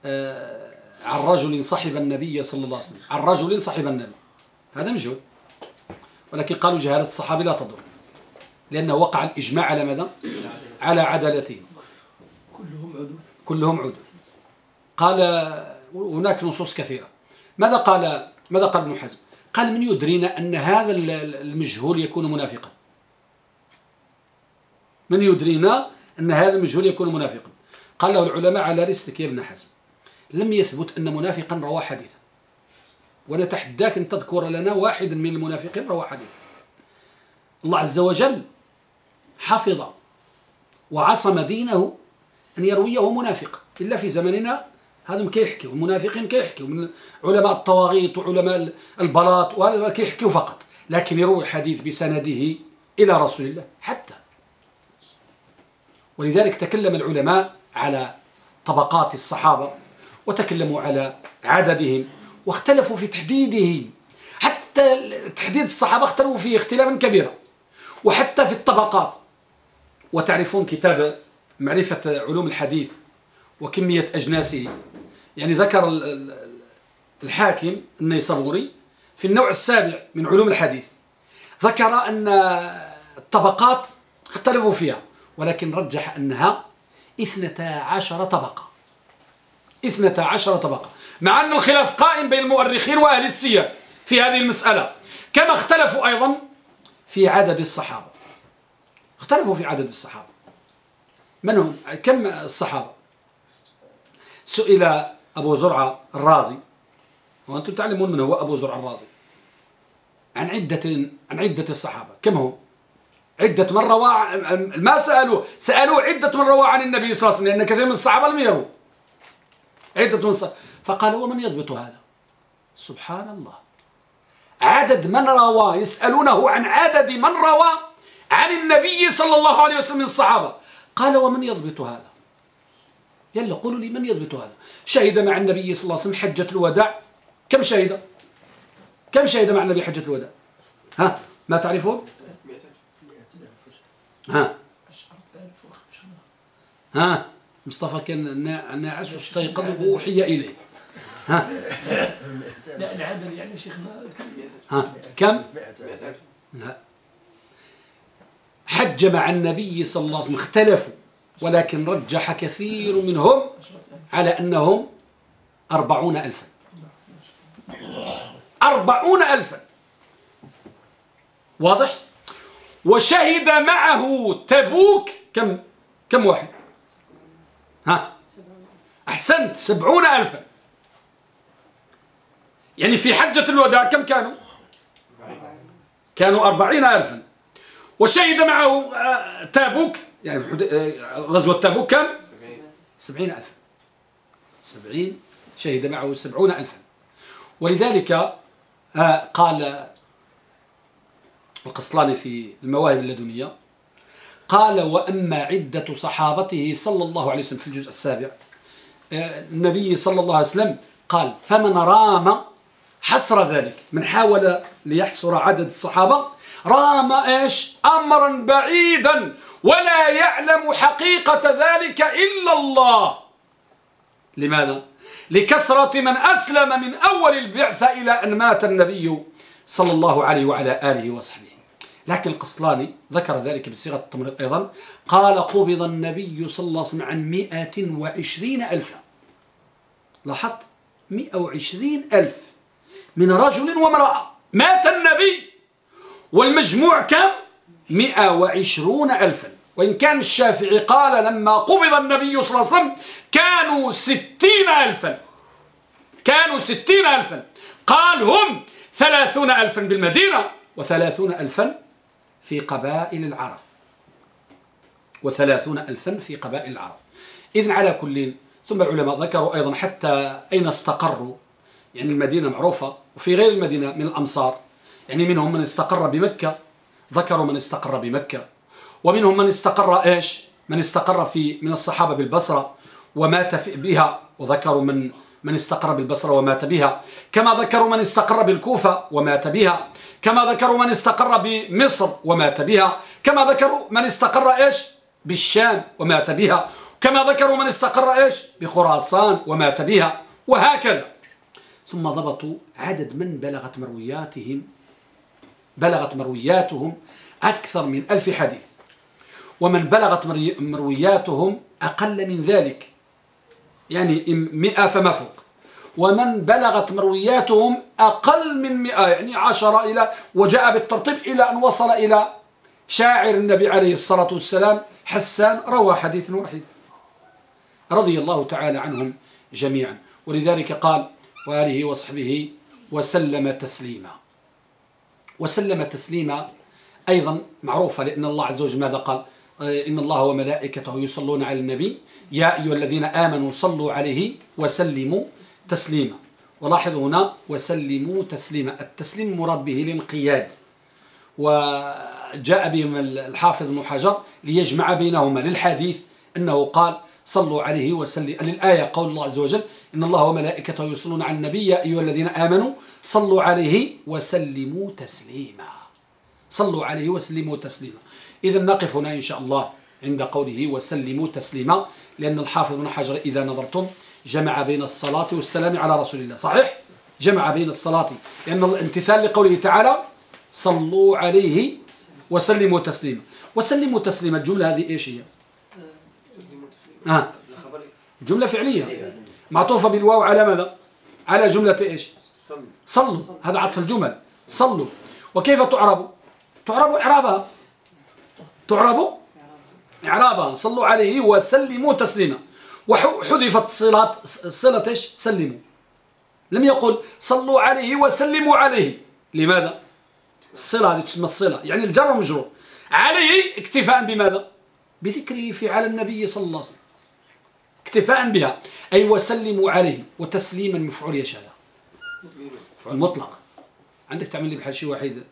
آه، عن رجل صحب النبي صلى الله عليه وسلم عن رجل صحب النبي. هذا مجهول. ولكن قالوا جهالة الصحابة لا تضر لأنه وقع الإجماع على ماذا؟ على عدالتهم. كلهم عدول. كلهم عدول. قال هناك نصوص كثيرة. ماذا قال ماذا قال ابن حزم؟ قال من يدرينا أن هذا المجهول يكون منافقا. من يدرينا أن هذا المجهول يكون منافقا. قال له العلماء على رسلك يا ابن حزم لم يثبت أن منافقا روى حديثا. ونتحداك أن تذكر لنا واحدا من المنافقين روى حديثا. الله عز وجل حفظ وعصم دينه أن يرويه منافق إلا في زمننا هذم كيحكيوا المنافقين كيحكيوا من علماء الطواغيت وعلماء البلاط وهذا كيحكيوا فقط. لكن يروي حديث بسنده إلى رسول الله حتى. ولذلك تكلم العلماء على طبقات الصحابة وتكلموا على عددهم واختلفوا في تحديدهم. حتى تحديد الصحابة اختلفوا فيه اختلافا كبيرا. وحتى في الطبقات. وتعرفون كتاب معرفة علوم الحديث وكمية أجناسه. يعني ذكر الحاكم النيسابوري في النوع السابع من علوم الحديث. ذكر أن الطبقات اختلفوا فيها ولكن رجح أنها اثنتا عشر طبقة. اثنتا عشر طبقة. مع أن الخلاف قائم بين المؤرخين وأهل السير في هذه المسألة. كما اختلفوا أيضا في عدد الصحابة. اختلفوا في عدد الصحابة. من هم؟ كم الصحابة؟ سئل أبو زرعة الرازي. وأنتم تعلمون من هو أبو زرعة الرازي. عن عدة عن عدة الصحابة. كم هم عدة من روى ما سألوه سألوه عدة من روى عن النبي صلى الله عليه وسلم لأن كثير من الصحابة لم يروا عدة من الصحابة فقال ومن يضبط هذا؟ سبحان الله عدد من روى يسألونه عن عدد من روى عن النبي صلى الله عليه وسلم من الصحابة. قال ومن يضبط هذا؟ يلا قولوا لي من يضبط هذا؟ شهد مع النبي صلى الله عليه وسلم حجة الوداع. كم شهد؟ كم شهد مع النبي حجة الوداع؟ ها؟ ما تعرفون؟ ها؟ ها؟ مصطفى كان ناعس واستيقظ وأوحي إليه. ها؟ لا العدد يعني شيخنا ها؟ كم؟ لا. حج مع النبي صلى الله عليه وسلم. اختلفوا. ولكن رجح كثير منهم على أنهم أربعون ألفا. أربعون ألفا. واضح؟ وشهد معه تبوك كم كم واحد؟ ها؟ أحسنت سبعون ألفا. يعني في حجة الوداع كم كانوا؟ كانوا أربعين ألفا. وشهد معه آه، تابوك يعني في آه، غزوة تابوك كم؟ سبعين. ألفا سبعين شهد معه سبعون ألفا. ولذلك آه، قال القسطلاني في المواهب اللدنية قال وأما عدة صحابته صلى الله عليه وسلم في الجزء السابع النبي صلى الله عليه وسلم قال فمن رام حصر ذلك من حاول ليحصر عدد الصحابة رام إيش؟ أمرا بعيدا ولا يعلم حقيقة ذلك إلا الله. لماذا؟ لكثرة من أسلم من أول البعثة إلى أن مات النبي صلى الله عليه وعلى آله وصحبه. لكن القسطلاني ذكر ذلك بصيغة التمريض أيضا. قال قبض النبي صلى الله عليه وسلم عن مئة وعشرين ألفا. لاحظت؟ مئة وعشرين ألف من رجل وامرأة. مات النبي. والمجموع كم؟ مئة وعشرون ألفا. وإن كان الشافعي قال لما قبض النبي صلى الله عليه وسلم كانوا ستين ألفا. كانوا ستين ألفا. قال هم ثلاثون ألفا بالمدينة وثلاثون ألفا في قبائل العرب. وثلاثون ألفا في قبائل العرب. إذن على كل ثم العلماء ذكروا أيضا حتى أين استقروا. يعني المدينة معروفة. وفي غير المدينة من الأمصار. يعني منهم من استقر بمكة. ذكروا من استقر بمكة. ومنهم من استقر إيش؟ من استقر في من الصحابة بالبصرة ومات بها وذكروا من من استقر بالبصرة ومات بها. كما ذكروا من استقر بالكوفة ومات بها. كما ذكروا من استقر بمصر ومات بها. كما ذكروا من استقر إيش؟ بالشام ومات بها. كما ذكروا من استقر إيش؟ بخراسان ومات بها. وهكذا. ثم ضبطوا عدد من بلغت مروياتهم بلغت مروياتهم أكثر من ألف حديث. ومن بلغت مروياتهم أقل من ذلك. يعني مئة فما فوق. ومن بلغت مروياتهم أقل من مئة يعني عشرة إلى وجاء بالترتيب إلى أن وصل إلى شاعر النبي عليه الصلاة والسلام حسان روى حديث واحد. رضي الله تعالى عنهم جميعا. ولذلك قال وآله وصحبه وسلم تسليما. وسلم تسليما. أيضا معروفة لأن الله عز وجل ماذا قال؟ إن الله وملائكته يصلون على النبي. يا أيها الذين آمنوا صلوا عليه وسلموا تسليما. ولاحظوا هنا وسلموا تسليما. التسليم مراد به الانقياد. وجاء بهم الحافظ بن حجر ليجمع بينهما للحديث أنه قال صلوا عليه وسلم. للآية قول الله عز وجل إن الله وملائكته يصلون على النبي يا أيها الذين آمنوا صلوا عليه وسلموا تسليما. صلوا عليه وسلموا تسليما. إذا نقف هنا إن شاء الله عند قوله وسلموا تسليما لأن الحافظ بن حجر إذا نظرتم جمع بين الصلاة والسلام على رسول الله. صحيح؟ جمع بين الصلاة. لأن الامتثال لقوله تعالى صلوا عليه وسلموا تسليما. وسلموا تسليما الجملة هذه إيش هي؟ آه. جملة فعلية. معطوفة بالواو على ماذا؟ على جملة إيش؟ صلوا. هذا عطف الجمل. صلوا. وكيف تعرب؟ تعرب إعرابها. تعرب إعرابها. صلوا عليه وسلموا تسليما. وحذفت صلة صلة إيش؟ سلموا. لم يقل صلوا عليه وسلموا عليه. لماذا؟ الصلة هذه تسمى الصلة. يعني الجر مجرور. عليه اكتفاء بماذا؟ بذكره في على النبي صلى الله عليه وسلم. اكتفاء بها. أي وسلموا عليه وتسليما مفعول يا هذا مفعول مطلق. عندك تعمل لي بحال شي واحد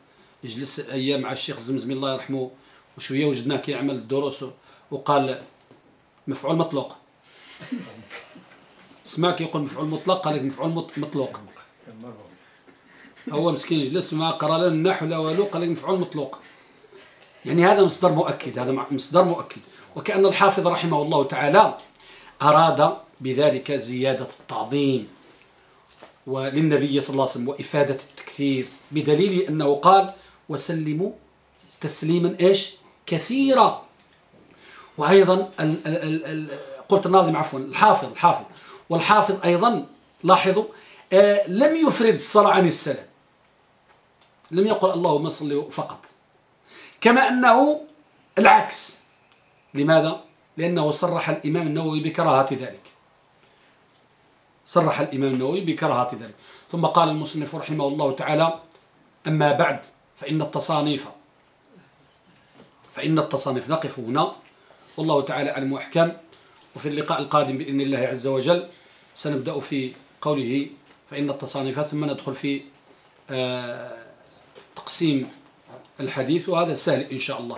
يجلس أيام مع الشيخ الزمزمي الله يرحمه وشوية وجدناه كيعمل الدروس وقال مفعول مطلق. سماك يقول مفعول مطلق قال لك مفعول مطلق. هو مسكين جلس ما قرأ لنا النحو لا والو قال لك مفعول مطلق. يعني هذا مصدر مؤكد هذا مصدر مؤكد. وكأن الحافظ رحمه الله تعالى أراد بذلك زيادة التعظيم وللنبي صلى الله عليه وسلم وإفادة التكثير بدليل أنه قال وسلموا تسليما إيش؟ كثيرا. وأيضا قلت الناظم عفوا الحافظ الحافظ. والحافظ أيضا لاحظوا آه لم يفرد الصلاة عن السلام لم يقل اللهم صل فقط. كما أنه العكس. لماذا؟ لأنه صرح الإمام النووي بكراهة ذلك. صرح الإمام النووي بكراهة ذلك. ثم قال المصنف رحمه الله تعالى أما بعد فإن التصانيف فإن التصانيف نقف هنا. والله تعالى علم وأحكم. وفي اللقاء القادم بإذن الله عز وجل سنبدأ في قوله فإن التصانيف ثم ندخل في آه، تقسيم الحديث. وهذا سهل إن شاء الله.